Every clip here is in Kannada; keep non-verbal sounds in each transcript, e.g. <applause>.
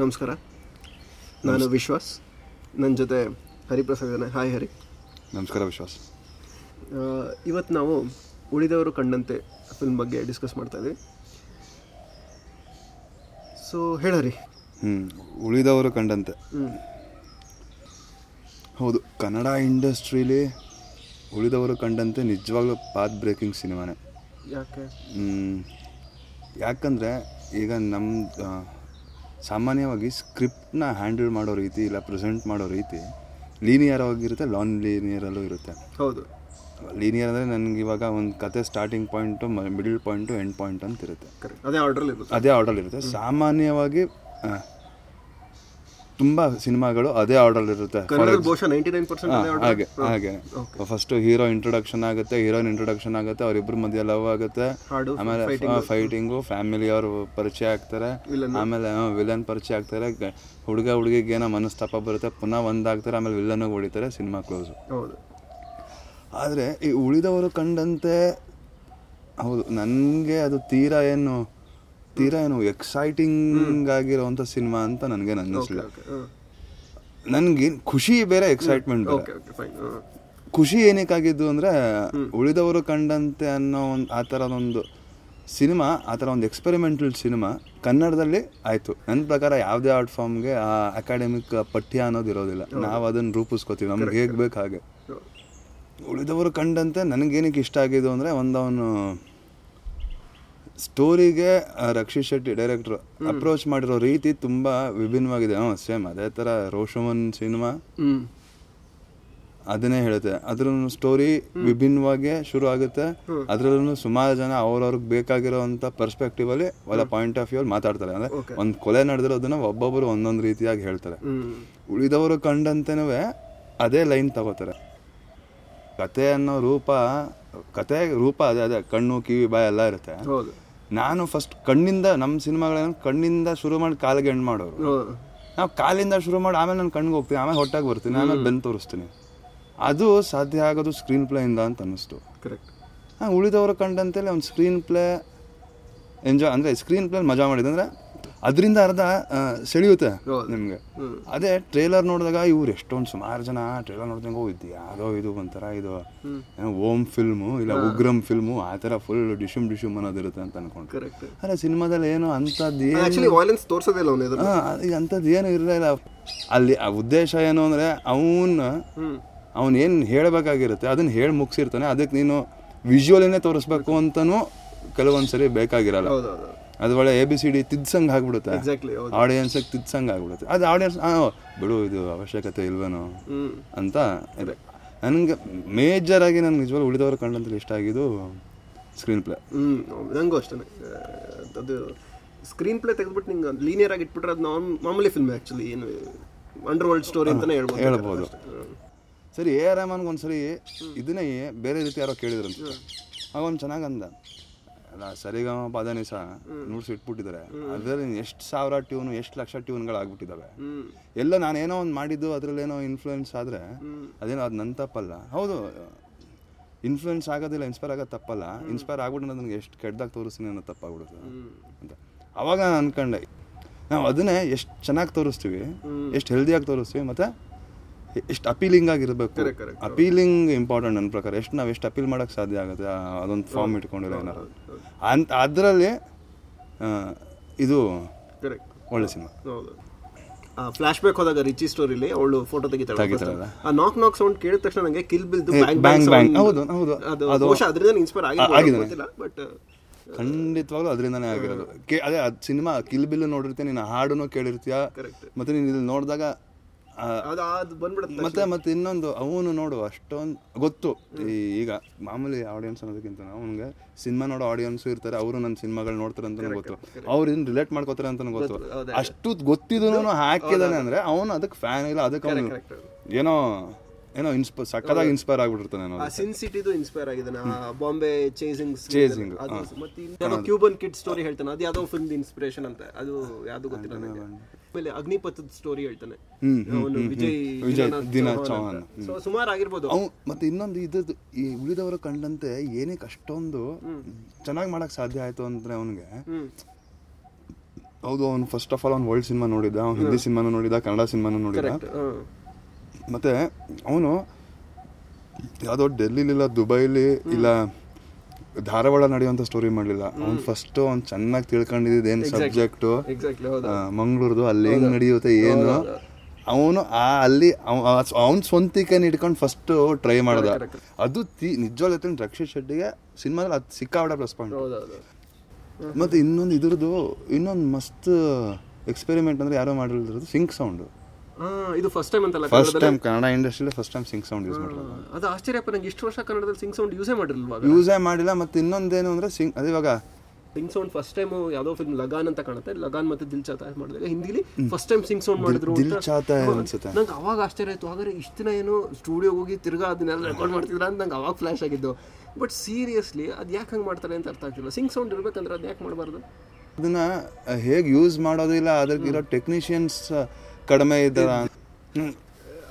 ನಮಸ್ಕಾರ. ನಾನು ವಿಶ್ವಾಸ್. ನನ್ನ ಜೊತೆ ಹರಿಪ್ರಸಾದ್ ಇದ್ದಾನೆ ಹಾಯ್ ಹರಿ. ನಮಸ್ಕಾರ ವಿಶ್ವಾಸ್. ಇವತ್ತು ನಾವು ಉಳಿದವರು ಕಂಡಂತೆ ಫಿಲ್ಮ್ ಬಗ್ಗೆ ಡಿಸ್ಕಸ್ ಮಾಡ್ತಾ ಇದ್ದೀವಿ ಸೊ ಹೇಳರಿ ಹ್ಞೂ ಉಳಿದವರು ಕಂಡಂತೆ. ಹ್ಞೂ ಹೌದು ಕನ್ನಡ ಇಂಡಸ್ಟ್ರೀಲಿ ಉಳಿದವರು ಕಂಡಂತೆ ನಿಜವಾಗ್ಲೂ ಪಾತ್ ಬ್ರೇಕಿಂಗ್ ಸಿನಿಮಾನೇ ಯಾಕೆ? ಹ್ಞೂ ಯಾಕಂದರೆ ಈಗ ನಮ್ಮ ಸಾಮಾನ್ಯವಾಗಿ ಸ್ಕ್ರಿಪ್ಟ್ನ ಹ್ಯಾಂಡಲ್ ಮಾಡೋ ರೀತಿ ಇಲ್ಲ ಪ್ರೆಸೆಂಟ್ ಮಾಡೋ ರೀತಿ ಲೀನಿಯರ್ ಆಗಿರುತ್ತೆ ಲಾನ್ ಲೀನಿಯರಲ್ಲೂ ಇರುತ್ತೆ. ಹೌದು. ಲೀನಿಯರ್ ಅಂದರೆ ನನಗೆ ಇವಾಗ ಒಂದು ಕತೆ starting point middle point end point ಅಂತ ಇರುತ್ತೆ. ಅದೇ ಆರ್ಡ್ರಲ್ಲಿ ಇರುತ್ತೆ. ಅದೇ ಆರ್ಡರ್ ಇರುತ್ತೆ. ಸಾಮಾನ್ಯವಾಗಿ ತುಂಬ ಸಿನಿಮಾಗಳು ಅದೇ ಆರ್ಡರ್ ಇರುತ್ತೆ. ಹಾಗೆ ಹಾಗೆ. ಫಸ್ಟ್ ಹೀರೋ ಇಂಟ್ರೊಡಕ್ಷನ್ ಆಗುತ್ತೆ ಹೀರೋಯಿನ್ ಇಂಟ್ರೊಡಕ್ಷನ್ ಆಗುತ್ತೆ ಅವರಿಬ್ರ ಮಧ್ಯೆ ಲವ್ ಆಗುತ್ತೆ. ಆಮೇಲೆ ಫೈಟಿಂಗು ಫ್ಯಾಮಿಲಿ ಅವರು ಪರಿಚಯ ಆಗ್ತಾರೆ. ಆಮೇಲೆ ವಿಲನ್ ಪರಿಚಯ ಆಗ್ತಾರೆ. ಹುಡುಗ ಹುಡುಗಿಗೆ ಏನೋ ಮನಸ್ತಾಪ ಬರುತ್ತೆ ಪುನಃ ಒಂದಾಗ್ತಾರೆ ಆಮೇಲೆ ವಿಲನ್ ಹೊಡಿತಾರೆ ಸಿನಿಮಾ ಕ್ಲೋಸು ಆದರೆ ಈ ಉಳಿದವರು ಕಂಡಂತೆ ಹೌದು ನನಗೆ ಅದು ತೀರಾ ಏನು ತೀರಾ ಏನು ಎಕ್ಸೈಟಿಂಗ್ ಆಗಿರೋವಂಥ ಸಿನಿಮಾ ಅಂತ ನನಗೆ ಅನ್ನಿಸ್ಲಿಲ್ಲ. ನನ್ಗೆ ಖುಷಿ ಬೇರೆ ಎಕ್ಸೈಟ್ಮೆಂಟ್ ಖುಷಿ ಏನಕ್ಕಾಗಿದ್ದು ಅಂದರೆ ಉಳಿದವರು ಕಂಡಂತೆ ಅನ್ನೋ ಒಂದು ಆ ಥರದೊಂದು ಸಿನಿಮಾ ಆ ಥರ ಒಂದು ಎಕ್ಸ್ಪೆರಿಮೆಂಟಲ್ ಸಿನಿಮಾ ಕನ್ನಡದಲ್ಲಿ ಆಯಿತು. ನನ್ನ ಪ್ರಕಾರ ಯಾವುದೇ ಆರ್ಟ್ ಫಾರ್ಮ್ಗೆ ಆ ಅಕಾಡೆಮಿಕ್ ಪಠ್ಯ ಅನ್ನೋದು ಇರೋದಿಲ್ಲ. ನಾವು ಅದನ್ನು ರೂಪಿಸ್ಕೋತೀವಿ. ನಮ್ಗೆ ಹೇಗೆ ಬೇಕು ಹಾಗೆ. ಉಳಿದವರು ಕಂಡಂತೆ ನನಗೇನಕ್ಕೆ ಇಷ್ಟ ಆಗಿದ್ದು ಅಂದರೆ ಒಂದವನು ಸ್ಟೋರಿಗೆ ರಕ್ಷಿತ್ ಶೆಟ್ಟಿ ಡೈರೆಕ್ಟರ್ ಅಪ್ರೋಚ್ ಮಾಡಿರೋ ರೀತಿ ತುಂಬಾ ವಿಭಿನ್ನವಾಗಿದೆ. ಹ್ಞೂ ಸೇಮ್ ಅದೇ ಥರ ರೋಷಮನ್ ಸಿನಿಮಾ. ಅದನ್ನೇ ಹೇಳುತ್ತೆ. ಅದ್ರ ಸ್ಟೋರಿ ವಿಭಿನ್ನವಾಗಿ ಶುರು ಆಗುತ್ತೆ. ಅದ್ರಲ್ಲೂ ಸುಮಾರು ಜನ ಅವ್ರವ್ರಿಗೆ ಬೇಕಾಗಿರೋಂಥ ಪರ್ಸ್ಪೆಕ್ಟಿವ್ ಅಲ್ಲಿ ಒಳ್ಳೆ ಪಾಯಿಂಟ್ ಆಫ್ ವ್ಯೂ ಅಲ್ಲಿ ಮಾತಾಡ್ತಾರೆ. ಅಂದ್ರೆ. ಒಂದು ಕೊಲೆ ನಡೆದಿರೋದನ್ನ ಒಬ್ಬೊಬ್ಬರು ಒಂದೊಂದು ರೀತಿಯಾಗಿ ಹೇಳ್ತಾರೆ. ಉಳಿದವರು ಕಂಡಂತೆನೂ ಅದೇ ಲೈನ್ ತಗೋತಾರೆ. ಕತೆ ಅನ್ನೋ ರೂಪ ಕತೆ ರೂಪ ಅದೇ ಅದೇ. ಕಣ್ಣು ಕಿವಿ ಬಾಯ್ ಎಲ್ಲ ಇರುತ್ತೆ. ನಾನು ಫಸ್ಟ್ ಕಣ್ಣಿಂದ ನಮ್ಮ ಸಿನಿಮಾಗಳನ್ನ ಕಣ್ಣಿಂದ ಶುರು ಮಾಡಿ ಕಾಲಿಗೆ ಎಂಡ್ ಮಾಡೋರು. ನಾವು ಕಾಲಿಂದ ಶುರು ಮಾಡಿ ಆಮೇಲೆ ನಾನು ಕಣ್ಣಿಗೆ ಹೋಗ್ತೀನಿ ಆಮೇಲೆ ಹೊಟ್ಟಾಗಿ ಬರ್ತೀನಿ ಆಮೇಲೆ ಬೆನ್ನು ತೋರಿಸ್ತೀನಿ. ಅದು ಸಾಧ್ಯ ಆಗೋದು ಸ್ಕ್ರೀನ್ ಪ್ಲೇಯಿಂದ ಅಂತ ಅನ್ನಿಸ್ತು. ಕರೆಕ್ಟ್ ಹಾಂ ಉಳಿದವರು ಕಂಡಂತೇಳಿ ಒಂದು ಸ್ಕ್ರೀನ್ ಪ್ಲೇ ಎಂಜಾಯ್ ಅಂದರೆ ಸ್ಕ್ರೀನ್ ಪ್ಲೇ ಮಜಾ ಮಾಡಿದೆ ಅಂದರೆ ಅದರಿಂದ ಅರ್ಧ ಸೆಳೆಯುತ್ತೆ. ನಿಮಗೆ. ಅದೇ ಟ್ರೇಲರ್ ನೋಡಿದಾಗ ಇವ್ರು ಎಷ್ಟೊಂದು ಸುಮಾರು ಜನ ಟ್ರೇಲರ್ ನೋಡಿದಂಗೆ ಇದು ಯಾವುದೋ ಇದು ಒಂಥರ ಇದು ಏನೋ ಓಮ್ ಫಿಲ್ಮು ಇಲ್ಲ ಉಗ್ರಂ ಫಿಲ್ಮು ಆ ಥರ ಫುಲ್ ಡಿಶುಮ್ ಡಿಶುಮ್ ಅನ್ನೋದಿರುತ್ತೆ ಅಂತ ಅನ್ಕೊಂಡು ಅರೆ ಸಿನಿಮಾದಲ್ಲಿ ಏನೋ ಅಂಥದ್ದು ಏನು ಆಕ್ಚುಲಿ ವಾಯ್ಲೆನ್ಸ್ ತೋರ್ಸೋದೇ ಇಲ್ಲ ಅವನು ಈಗ ಅಂಥದ್ದು ಏನು ಇರಲಿಲ್ಲ ಅಲ್ಲಿ ಆ ಉದ್ದೇಶ ಏನು ಅಂದರೆ ಅವನ ಅವನೇನು ಅವನು ಏನು ಹೇಳಬೇಕಾಗಿರುತ್ತೆ ಅದನ್ನ ಹೇಳಿ ಮುಗಿಸಿರ್ತಾನೆ. ಅದಕ್ಕೆ ನೀನು ವಿಜುವಲಿನೇ ತೋರಿಸ್ಬೇಕು ಅಂತನೂ ಕೆಲವೊಂದು ಸರಿ ಬೇಕಾಗಿರಲ್ಲ ಅದು ಒಳ್ಳೆ ಎ ಬಿ ಸಿ ಡಿ ತಿದ್ಸಂಗೆ ಆಗ್ಬಿಡುತ್ತೆ. ಎಕ್ಸಾಕ್ಟ್ಲಿ ತಿದ್ಸಂಗ್ ಆಡಿಯನ್ಸಿಗೆ ತಿದ್ಸಂಗೆ ಆಗ್ಬಿಡುತ್ತೆ. ಅದು ಆಡಿಯನ್ಸ್ ಬಿಡು ಇದು ಅವಶ್ಯಕತೆ ಇಲ್ವೇನೋ ಅಂತ ಇದೆ. ನನಗೆ ಮೇಜರ್ ಆಗಿ ನನಗೆ ನಿಜವಾಗ್ಲೂ ಉಳಿದವರು ಕಂಡಂತಲ್ಲಿ ಇಷ್ಟ ಆಗಿದ್ದು ಸ್ಕ್ರೀನ್ ಪ್ಲೇ ಹ್ಞೂ ನಂಗೂ ಅಷ್ಟೇ ಅದು ಸ್ಕ್ರೀನ್ ಪ್ಲೇ ತೆಗೆದ್ಬಿಟ್ಟು ನಿಂಗೆ ಲೀನಿಯರ್ ಆಗಿ ಇಟ್ಬಿಟ್ರೆ ಅದು ನಾನ್ ಮಾಮೂಲಿ ಫಿಲ್ಮ್ ಆ್ಯಕ್ಚುಲಿ ಏನು ಅಂಡರ್ ವರ್ಲ್ಡ್ ಸ್ಟೋರಿ ಅಂತಲೇ ಹೇಳ್ಬೋದು. ಹೇಳ್ಬೋದು. ಸರಿ ಎ ಆರ್ ರೆಹಮಾನ್ಗೆ ಒಂದ್ಸರಿ ಇದನ್ನೇ ಬೇರೆ ರೀತಿ ಯಾರೋ ಕೇಳಿದ್ರು ಆಗ ಒಂದು ಚೆನ್ನಾಗಿ ಅಂದ. ಅಲ್ಲ ಸರಿಗಮ ಪದನಿ ಸಹ ನುಡ್ಸಿ ಇಟ್ಬಿಟ್ಟಿದ್ದಾರೆ. ಅದರಲ್ಲಿ ಎಷ್ಟು ಸಾವಿರ ಟ್ಯೂನು ಎಷ್ಟು ಲಕ್ಷ ಟ್ಯೂನ್ಗಳು ಆಗ್ಬಿಟ್ಟಿದ್ದಾವೆ ಹ್ಮ್. ಎಲ್ಲ ನಾನೇನೋ ಒಂದು ಮಾಡಿದ್ದು ಅದರಲ್ಲೇನೋ ಇನ್ಫ್ಲೂಯೆನ್ಸ್ ಆದರೆ ಅದೇನೋ ಅದು ನನ್ನ ತಪ್ಪಲ್ಲ. ಹೌದು ಇನ್ಫ್ಲೂಯೆನ್ಸ್ ಆಗೋದಿಲ್ಲ ಇನ್ಸ್ಪೈರ್ ಆಗೋದು ತಪ್ಪಲ್ಲ. ಇನ್ಸ್ಪೈರ್ ಆಗ್ಬಿಟ್ಟು ನನಗೆ ಎಷ್ಟು ಕೆಟ್ಟದಾಗ ತೋರಿಸ್ತೀನಿ ಅನ್ನೋ ತಪ್ಪಾಗ್ಬಿಡುತ್ತೆ. ಅಂತ. ಅವಾಗ ನಾನು ಅನ್ಕೊಂಡೆ ನಾವು ಅದನ್ನೇ ಎಷ್ಟು ಚೆನ್ನಾಗಿ ತೋರಿಸ್ತೀವಿ ಎಷ್ಟು ಹೆಲ್ದಿಯಾಗಿ ತೋರಿಸ್ತೀವಿ ಮತ್ತು ಎಷ್ಟು ಅಪೀಲಿಂಗ್ ಆಗಿರಬೇಕು. ಅಪೀಲಿಂಗ್ ಇಂಪಾರ್ಟೆಂಟ್ ನನ್ನ ಪ್ರಕಾರ. ಎಷ್ಟು ನಾವು ಎಷ್ಟು ಅಪೀಲ್ ಮಾಡೋಕ್ಕೆ ಸಾಧ್ಯ ಆಗುತ್ತೆ? ಅದೊಂದು ಫಾರ್ಮ್ ಇಟ್ಕೊಂಡಿರೋ ಏನಾರು ಅಂತ ಅದರಲ್ಲಿ ಇದು ಕರೆಕ್ಟ್ ಒಳ್ಳೆ ಸಿನಿಮಾ. ಹೌದು. ಆ ಫ್ಲಾಶ್ ಬ್ಯಾಕ್ ಹೋದಾಗ ರಿಚಿ ಸ್ಟೋರಿಲಿ ಅವಳು ಫೋಟೋ ತೆಗಿತಾಳೆ. ಆ ನಾಕ್ ನಾಕ್ ಸೌಂಡ್ ಕೇಳಿದ ತಕ್ಷಣ ನನಗೆ ಕಿಲ್ ಬಿಲ್ ಬ್ಯಾಂಗ್ bang. ಹೌದು, ಹೌದು. ಅದು ಬಹುಶಃ ಅದರಿಂದ ಇನ್ಸ್ಪೈರ್ ಗೊತ್ತಿಲ್ಲ ಬಟ್ ಖಂಡಿತವಾಗ್ಲೂ ಅದರಿಂದನೇ ಆಗಿರೋದು. ಅದೇ ಅದು ಸಿನಿಮಾ ಕಿಲ್ ಬಿಲ್ ನೋಡಿರ್ತೀಯ ನೀನು ಹಾಡನ್ನು ಕೇಳಿರ್ತೀಯ ಕರೆಕ್ಟ್ ಮತ್ತೆ ನೀನು ಇಲ್ಲಿ ನೋಡಿದಾಗ ಮತ್ತೆ ಮತ್ತೆ ಇನ್ನೊಂದು ಅವನು ನೋಡು ಅಷ್ಟೊಂದು ಗೊತ್ತು. ಈ ಈಗ ಮಾಮೂಲಿ ಆಡಿಯನ್ಸ್ ಅನ್ನೋದಕ್ಕಿಂತ ಅವನಿಗೆ ಸಿನಿಮಾ ನೋಡೋ ಆಡಿಯನ್ಸ್ ಇರ್ತಾರೆ ಅವರು ನನ್ನ ಸಿನಿಮಾಗಳು ನೋಡ್ತಾರೆ ಅಂತ ಗೊತ್ತು. ಅವ್ರು ಇದನ್ನ ರಿಲೇಟ್ ಮಾಡ್ಕೋತಾರೆ ಅಂತ ಗೊತ್ತು. ಅಷ್ಟು ಗೊತ್ತಿದ್ರು ಹಾಕಿದಾನೆ ಅಂದ್ರೆ ಅವನು ಅದಕ್ಕೆ ಫ್ಯಾನ್ ಇಲ್ಲ ಅದಕ್ಕೆ ಅವನು ಏನೋ ಏನೋ ಇನ್ಸ್ಪ ಸಕ್ಕದಾಗಿ ಇನ್ಸ್ಪೈರ್ ಆಗ್ಬಿಟ್ಟಿರ್ತಾನೆ ಆ ಅನ್ನೋದು ಸಿನ್ ಸಿಟಿದು ಇನ್ಸ್ಪೈರ್ ಆಗಿದ್ದಾನೆ ಬಾಂಬೆ ಚೇಸಿಂಗ್ ಚೇಸಿಂಗ್ ಅದು ಮತ್ತೆ ಇನ್ನೊಂದು ಕ್ಯೂಬನ್ ಕಿಡ್ ಸ್ಟೋರಿ ಹೇಳ್ತಾನೆ. ಅದು ಯಾವ್ದೋ ಫಿಲ್ಮ್ ಇನ್ಸ್ಪಿರೇಷನ್ ಅಂತ. ಅದು ಯಾವುದು ಗೊತ್ತಿಲ್ಲ ನನಗೆ ಆಮೇಲೆ ಅಗ್ನಿಪಥದ ಸ್ಟೋರಿ ಹೇಳ್ತಾನೆ. ಅವನು ವಿಜಯ್ ವಿಜಯ್ ದಿನ. ಅಂತ. ಸೊ ಸುಮಾರು ಆಗಿರ್ಬೋದು. ಅವ್ ಮತ್ತೆ ಇನ್ನೊಂದು ಇದ್ದದ್ದು ಈ ಉಳಿದವರು ಕಂಡಂತೆ ಏನಕ್ಕೆ ಅಷ್ಟೊಂದು ಚೆನ್ನಾಗಿ ಮಾಡಕ್ ಸಾಧ್ಯ ಆಯ್ತು ಅಂದ್ರೆ ಅವನಿಗೆ ಹೌದು ಅವನು ಫಸ್ಟ್ ಆಫ್ ಆಲ್ ಅವ್ನು ವರ್ಲ್ಡ್ ಸಿನಿಮಾ ನೋಡಿದ ಅವ್ನು ಹಿಂದಿ ಸಿನಿಮಾನು ನೋಡಿದ ಕನ್ನಡ ಸಿನಿಮಾನು ನೋಡಿದ ಮತ್ತೆ ಅವನು ಯಾವುದೋ ಡೆಲ್ಲಿಲಿಲ್ಲ ದುಬೈಲಿ ಇಲ್ಲ ಧಾರವಾಡ ನಡೆಯುವಂಥ ಸ್ಟೋರಿ ಮಾಡಲಿಲ್ಲ. ಅವ್ನು ಫಸ್ಟ್ ಅವ್ನು ಚೆನ್ನಾಗಿ ತಿಳ್ಕೊಂಡಿದ್ದು ಏನು ಸಬ್ಜೆಕ್ಟು ಮಂಗಳೂರ್ದು ಅಲ್ಲಿ ಹೆಂಗ್ ನಡೆಯುತ್ತೆ ಏನು? ಅವನು ಆ ಅಲ್ಲಿ ಅವನ ಸ್ವಂತಿಕೆ ಇಟ್ಕೊಂಡು ಫಸ್ಟ್ ಟ್ರೈ ಮಾಡಿದ. ಅದು ತಿ ನಿಜವಾಗ್ಲೂ ರಕ್ಷಿತ್ ಶೆಟ್ಟಿಗೆ ಸಿನಿಮಾದಲ್ಲಿ ಅದು ಸಿಕ್ಕಾಪಟ್ಟೆ ಪ್ಲಸ್ ಪಾಯಿಂಟ್ ಮತ್ತೆ ಇನ್ನೊಂದು ಇದ್ರದ್ದು ಇನ್ನೊಂದು ಮಸ್ತ್ ಎಕ್ಸ್ಪೆರಿಮೆಂಟ್ ಅಂದ್ರೆ ಯಾರೋ ಮಾಡಿರೋದು ಸಿಂಕ್ ಸೌಂಡ್. ಇದು ಫಸ್ಟ್ ಟೈಮ್ ಅಂತಲ್ಲ first time Kannada ಇಂಡಸ್ಟ್ರಿಲಿ first time sync sound use ಮಾಡಿರೋದು ಅದು ಆಶ್ಚರ್ಯಪ್ಪ ನಂಗೆ ಇಷ್ಟು ವರ್ಷ ಕನ್ನಡದಲ್ಲಿ ಸಿಂಗ್ ಸೌಂಡ್ ಯೂಸೇ ಮಾಡಿರಲ್ವಾ ಯೂಸೇ ಮಾಡಿಲ್ಲ ಮತ್ತೆ ಇನ್ನೊಂದೇನು ಅಂದ್ರೆ ಸಿಂಗ್ ಅದು ಇವಾಗ ಸಿಂಗ್ ಸೌಂಡ್ ಫಸ್ಟ್ ಟೈಮ್ ಯಾವುದೋ ಫಿಲ್ಮ್ ಲಗಾನ್ ಅಂತ ಕಾಣುತ್ತೆ. ಲಗಾನ್ ಮತ್ತೆ ದಿಲ್ ಚಾತ ಮಾಡಿದಾಗ ಹಿಂದಿಲಿ ಫಸ್ಟ್ ಟೈಮ್ ಸಿಂಗ್ ಸೌಂಡ್ ಮಾಡಿದ್ರು ಅನ್ಸುತ್ತೆ. ನಂಗೆ ಅವಾಗ ಆಶ್ಚರ್ಯ ಆಯ್ತು. ಹಾಗಾದ್ರೆ ಇಷ್ಟು ದಿನ ಏನು ಸ್ಟುಡಿಯೋ ಹೋಗಿ ತಿರ್ಗಾ ಅದನ್ನೆಲ್ಲ ರೆಕಾರ್ಡ್ ಮಾಡ್ತಿದ್ರ ಅಂತ ನಂಗೆ ಅವಾಗ ಫ್ಲಾಶ್ ಆಗಿದ್ದು. ಬಟ್ ಸೀರಿಯಸ್ಲಿ ಅದು ಯಾಕೆ ಹಂಗೆ ಮಾಡ್ತಾರೆ ಅಂತ ಅರ್ಥ ಆಗ್ತಿಲ್ಲ. ಸಿಂಗ್ ಸೌಂಡ್ ಇರ್ಬೇಕಂದ್ರೆ ಅದು ಯಾಕೆ ಮಾಡಬಾರ್ದು? ಅದನ್ನ ಹೇಗೆ ಯೂಸ್ ಮಾಡೋದಿಲ್ಲ ಅದಕ್ಕಿರೋ ಟೆಕ್ನಿಷಿಯನ್ಸ್ ಕಡಿಮೆ ಇದ್ದಾರ.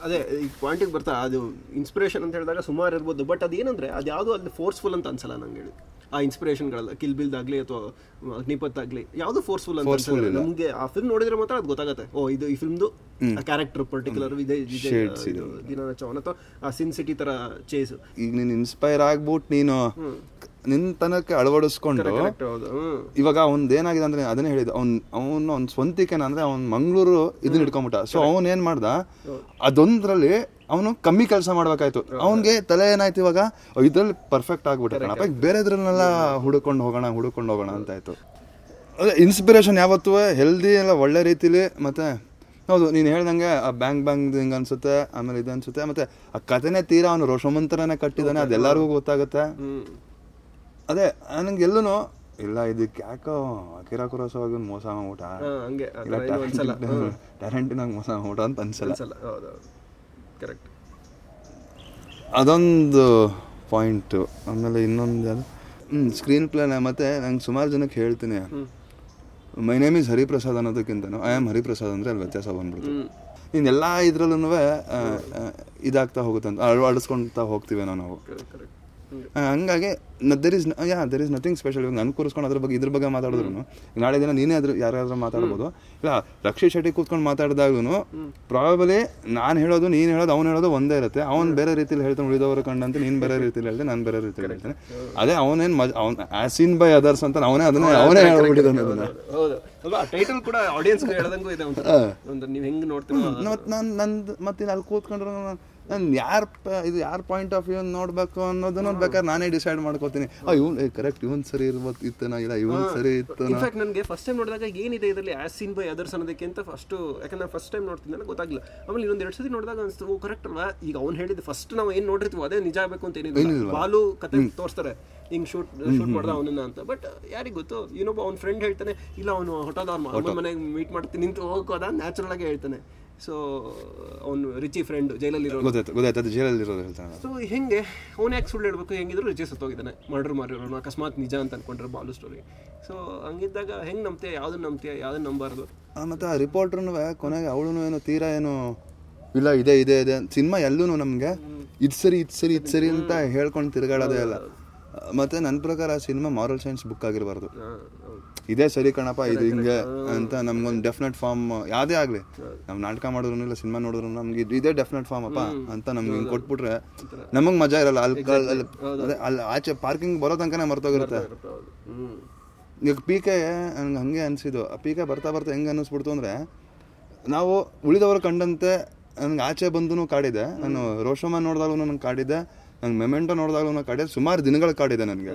ಅದೇ ಈ ಪಾಯಿಂಟಿಗೆ ಬರ್ತಾ ಅದು ಇನ್ಸ್ಪಿರೇಷನ್ ಅಂತ ಹೇಳಿದಾಗ ಸುಮಾರು ಇರ್ಬೋದು. ಬಟ್ ಅದು ಏನಂದ್ರೆ ಅದು ಯಾವುದೋ ಅಲ್ಲಿ ಫೋರ್ಸ್ಫುಲ್ ಅಂತ ಅನ್ಸಲ್ಲ ನಂಗೆ ಹೇಳಿ. ಆ ಇನ್ಸ್ಪಿರೇಷನ್ಗಳಲ್ಲ ಕಿಲ್ ಬಿಲ್ದ್ ಆಗಲಿ ಅಥವಾ ಅಗ್ನಿಪತ್ ಆಗಲಿ ಯಾವುದು ಫೋರ್ಸ್ಫುಲ್ ಅಂತ ಅನ್ಸಲ್ಲ. ನಮಗೆ ಆ ಫಿಲ್ಮ್ ನೋಡಿದ್ರೆ ಮಾತ್ರ ಅದು ಗೊತ್ತಾಗುತ್ತೆ. ಓ ಇದು ಈ ಫಿಲ್ಮ್ದು ಕ್ಯಾರೆಕ್ಟರ್ ಪರ್ಟಿಕ್ಯುಲರ್ ಇದು ದಿನ ಚೌನ್ ಅಥವಾ ಆ ಸಿನ್ ಸಿಟಿ ತರ ಚೇಸ್ ಈಗ ನೀನು ಇನ್ಸ್ಪೈರ್ ಆಗ್ಬಿಟ್ಟು ನೀನು. ನಿನ್ನ ತನಕ್ಕೆ ಅಳವಡಿಸ್ಕೊಂಡು ಇವಾಗ ಏನಾಗಿದೆ ಅಂದ್ರೆ ಅದನ್ನೇ ಹೇಳಿದ ಅವ್ನ್ ಅವನು ಅವ್ನ ಸ್ವಂತಿಕೆನ ಅಂದ್ರೆ ಅವ್ನ್ ಮಂಗಳೂರು ಇದನ್ನ ಇಟ್ಕೊಂಬಿಟ್ಟ ಸೊ ಅವನ್ ಏನ್ ಮಾಡ್ದ? ಅದೊಂದ್ರಲ್ಲಿ ಅವನು ಕಮ್ಮಿ ಕೆಲಸ ಮಾಡ್ಬೇಕಾಯ್ತು. ಅವನ್ಗೆ ತಲೆ ಏನಾಯ್ತು ಇವಾಗ? ಇದ್ರಲ್ಲಿ ಪರ್ಫೆಕ್ಟ್ ಆಗ್ಬಿಟ್ಟ ಕಣಪ್ಪ. ಬೇರೆದ್ರನ್ನೆಲ್ಲ ಹುಡುಕೊಂಡು ಹೋಗೋಣ ಹುಡುಕೊಂಡು ಹೋಗೋಣ ಅಂತ ಆಯ್ತು. ಅದೇ ಇನ್ಸ್ಪಿರೇಷನ್ ಯಾವತ್ತು ಹೆಲ್ದಿ ಎಲ್ಲ ಒಳ್ಳೆ ರೀತಿಲಿ ಮತ್ತೆ ಹೌದು ನೀನು ಹೇಳ್ದಂಗೆ ಆ ಬ್ಯಾಂಕ್ ಬ್ಯಾಂಕ್ ಹಿಂಗೆ ಅನ್ಸುತ್ತೆ ಆಮೇಲೆ ಇದು ಅನ್ಸುತ್ತೆ ಮತ್ತೆ ಆ ಕಥೆನೇ ತೀರಾ ಅವನು ರೋಷಮಂತರನೇ ಕಟ್ಟಿದ್ದಾನೆ ಅದೆಲ್ಲರಿಗೂ ಗೊತ್ತಾಗುತ್ತೆ. ಅದೇ ನನಗೆ ಎಲ್ಲೂ ಇಲ್ಲ ಇದಕ್ಕೆ ಯಾಕೋ ಅಕಿರಾ ಕುರೋಸವಾಗಿ ಮೋಸ ಊಟ ಹಂಗೆ ಇಲ್ಲ ಟ್ಯಾಲೆಂಟಿನಾಗ ಮೋಸ ಊಟ ಅಂತ ಅನ್ಸಲ್ಲ. ಕರೆಕ್ಟ್ ಅದೊಂದು ಪಾಯಿಂಟು ಆಮೇಲೆ ಇನ್ನೊಂದು ಹ್ಞೂ ಸ್ಕ್ರೀನ್ ಪ್ಲೇನ ಮತ್ತೆ ನಂಗೆ ಸುಮಾರು ಜನಕ್ಕೆ ಹೇಳ್ತೀನಿ. ಮೈ ನೇಮ್ ಇಸ್ ಹರಿಪ್ರಸಾದ್ ಅನ್ನೋದಕ್ಕಿಂತನೂ ಐ ಆಮ್ ಹರಿಪ್ರಸಾದ್ ಅಂದರೆ ಅಲ್ಲಿ ವ್ಯತ್ಯಾಸ ಬಂದ್ಬಿಡ್ತು ಇನ್ನೆಲ್ಲ ನೀನು ಎಲ್ಲ ಇದ್ರಲ್ಲೂ ಇದಾಗ್ತಾ ಹೋಗುತ್ತೆ ಅಂತ ಅಳವಡಿಸ್ಕೊಳ್ತಾ ಹೋಗ್ತೀವೇನೋ ನಾವು. ಹಂಗಾಗಿ there is yeah there is nothing special ಇವಾಗ ನಾನು ಕೂರಿಸ್ಕೊಂಡು ಅದ್ರ ಬಗ್ಗೆ, ಇದ್ರ ಬಗ್ಗೆ ಮಾತಾಡಿದ್ರು ನಾಳೆ ದಿನ ನೀನೇ ಅದ್ರ, ಯಾರಾದ್ರೂ ಮಾತಾಡ್ಬೋದು. ಇಲ್ಲ ರಕ್ಷಿತ್ ಶೆಟ್ಟಿ ಕೂತ್ಕೊಂಡು ಮಾತಾಡಿದಾಗ್ಲೂ ಪ್ರಾಬಲಿ ನಾನು ಹೇಳೋದು ನೀನು ಹೇಳೋದು ಅವ್ನು ಹೇಳೋದು ಒಂದೇ ಇರುತ್ತೆ. ಅವ್ನು ಬೇರೆ ರೀತಿಲಿ ಹೇಳ್ತಾನೆ ಉಳಿದವರು ಕಂಡಂತೆ ನೀನು ಬೇರೆ ರೀತಿಲಿ ಹೇಳ್ತೀನಿ ನಾನು ಬೇರೆ ರೀತಿಯಲ್ಲಿ ಹೇಳ್ತಾನೆ. ಅದೇ ಅವನೇನು ಮಜ್ ಅವ್ನು ಆಸಿನ್ ಬೈ ಅದರ್ಸ್ ಅಂತ ಅವನೇ ಅದನ್ನೇ ಅವನೇ ಹೇಳ್ಬಿಟ್ಟಿದ್ದಾನೆ ಅದನ್ನ. ಹೌದು ಅಲ್ವಾ ಟೈಟಲ್ ಕೂಡ ಆಡಿಯನ್ಸ್ ಹೇಳ್ದಂಗೂ ಇದೆ ಒಂದು ನೀವು ಹೆಂಗೆ ನೋಡ್ತೀನಿ ಮತ್ತು ನಾನು ನಂದು ಮತ್ತೆ ಅಲ್ಲಿ ಕೂತ್ಕೊಂಡ್ರೆ ನಾನು ಯಾರ ಇದು ಯಾರ ಪಾಯಿಂಟ್ ಆಫ್ ವ್ಯೂ ನೋಡ್ಬೇಕು ಅನ್ನೋದನ್ನ ಬೇಕಾದ್ರೆ ನಾನೇ ಡಿಸೈಡ್ ಮಾಡ್ಕೋತೀನಿ. ಆ ಇವ್ನು ಕರೆಕ್ಟ್ ಇವನ್ ಸರಿ ಇರ್ಬೋದು ಇತ್ತನ ಇಲ್ಲ ಇವನ್ ಸರಿ ಇತ್ತು ನನಗೆ ಫಸ್ಟ್ ಟೈಮ್ ನೋಡಿದಾಗ ಏನಿದೆ ಇದರಲ್ಲಿ ಆಸಿನ್ ಸೀನ್ ಬೈ ಅದರ್ಸ್ ಅನ್ನೋದಕ್ಕಿಂತ ಫಸ್ಟ್ ಯಾಕಂದ್ರೆ ಫಸ್ಟ್ ಟೈಮ್ ನನಗೆ ಗೊತ್ತಾಗಿಲ್ಲ ಆಮೇಲೆ ಇನ್ನೊಂದು ಎರಡು ಸತಿ ನೋಡಿದಾಗ ಅನಿಸ್ತು ಓ ಕರೆಕ್ಟ್ ಅಲ್ವಾ? ಈಗ ಅವ್ನು ಹೇಳಿದ್ದು ಫಸ್ಟ್ ನಾವು ಏನು ನೋಡಿರ್ತೀವಿ ಅದೇ ನಿಜ ಆಗಬೇಕು ಅಂತ ಏನಿಲ್ಲ. ಬಾಲು ಕತೆ ತೋರಿಸ್ತಾರೆ. ಹಿಂಗ್ ಶೂಟ್ ಶೂಟ್ ಮಾಡ್ದ ಅವನನ್ನ ಅಂತ. ಬಟ್ ಯಾರಿಗೆ ಗೊತ್ತು? ಇನ್ನೊಬ್ಬ ಅವ್ನ ಫ್ರೆಂಡ್ ಹೇಳ್ತಾನೆ ಇಲ್ಲ ಅವನು ಹೊಟ್ಟೋದ ಅವ್ನ ಮನೆಗೆ ಮೀಟ್ ಮಾಡ್ತೀನಿ ನಿಂತು ಹೋಗೋದ ನ್ಯಾಚುರಲ್ ಆಗಿ ಹೇಳ್ತಾನೆ. ಸೊ ಅವನು ರಿಚಿ ಫ್ರೆಂಡ್ ಜೈಲಲ್ಲಿರೋ ಗೊತ್ತಾಯ್ತು ಗೊತ್ತಾಯ್ತು ಅದು ಜೈಲಲ್ಲಿ ಇರೋದು ಹೇಳ್ತಾನೆ. ಸೊ ಹೆಂಗೆ ಅವನು ಯಾಕೆ ಸುಳ್ಳು ಹೇಳ್ಬೇಕು ಹೆಂಗಿದ್ರು ರಿಚಿ ಸತ್ತೋಗಿದ್ದಾನೆ ಮರ್ಡರ್ ಮಾಡಿರೋನು ಅಕಸ್ಮಾತ್ ನಿಜ ಅಂತ ಅನ್ಕೊಂಡ್ರೆ ಬಾಲು ಸ್ಟೋರಿ ಸೊ ಹಂಗಿದ್ದಾಗ ಹೆಂಗೆ ನಂಬ್ತೀಯ ಯಾವ್ದನ್ನ ನಂಬ್ತೀಯ ಯಾವ್ದನ್ನ ನಂಬಾರ್ದು? ಮತ್ತೆ ಆ ರಿಪೋರ್ಟ್ರೂ ಕೊನೆಗೆ ಅವಳು ಏನು ತೀರಾ ಏನು ಇಲ್ಲ ಇದೆ ಇದೆ ಇದೆ ಸಿನಿಮಾ ಎಲ್ಲೂ ನಮಗೆ ಇದು ಸರಿ ಇದು ಸರಿ ಇದು ಸರಿ ಅಂತ ಹೇಳ್ಕೊಂಡು ತಿರುಗಾಡೋದೇ ಇಲ್ಲ. ಮತ್ತು ನನ್ನ ಪ್ರಕಾರ ಆ ಸಿನಿಮಾ ಮಾರಲ್ ಸೈನ್ಸ್ ಬುಕ್ ಆಗಿರಬಾರ್ದು. ಇದೇ ಸರಿ ಕಣಪ್ಪ ಇದು ಹಿಂಗೆ ಅಂತ ನಮ್ಗೊಂದು ಡೆಫಿನೆಟ್ ಫಾರ್ಮ್ ಯಾವುದೇ ಆಗಲಿ. ನಾವು ನಾಟಕ ಮಾಡಿದ್ರು ಇಲ್ಲ ಸಿನಿಮಾ ನೋಡಿದ್ರು ನಮ್ಗೆ ಇದು ಇದೇ ಡೆಫಿನೆಟ್ ಫಾರ್ಮ್ ಅಪ್ಪ ಅಂತ ನಮ್ಗೆ ಹಿಂಗೆ ಕೊಟ್ಬಿಟ್ರೆ ನಮಗೆ ಮಜಾ ಇರಲ್ಲ. ಅಲ್ಲಿ ಅಲ್ಲಿ ಆಚೆ ಪಾರ್ಕಿಂಗ್ ಬರೋ ತನಕನೇ ಮರ್ತೋಗಿರುತ್ತೆ. ಈಗ ಪಿ ಕೆ ನಂಗೆ ಹಂಗೆ ಅನಿಸಿದ್ದು. ಆ ಪಿ ಕೆ ಬರ್ತಾ ಬರ್ತಾ ಹೆಂಗೆ ಅನ್ನಿಸ್ಬಿಡ್ತು ಅಂದರೆ ನಾವು ಉಳಿದವರು ಕಂಡಂತೆ ನನಗೆ ಆಚೆ ಬಂದು ಕಾಡಿದೆ. ನಾನು ರೋಷಮ್ಮ ನೋಡಿದಾಗೂ ನನಗೆ ಕಾಡಿದೆ. ನಂಗೆ ಮೆಮೆಂಟೋ ನೋಡಿದಾಗಲೂ ಕಾಡಿದೆ ಸುಮಾರು ದಿನಗಳ ಕಾಡಿದೆ ನನಗೆ.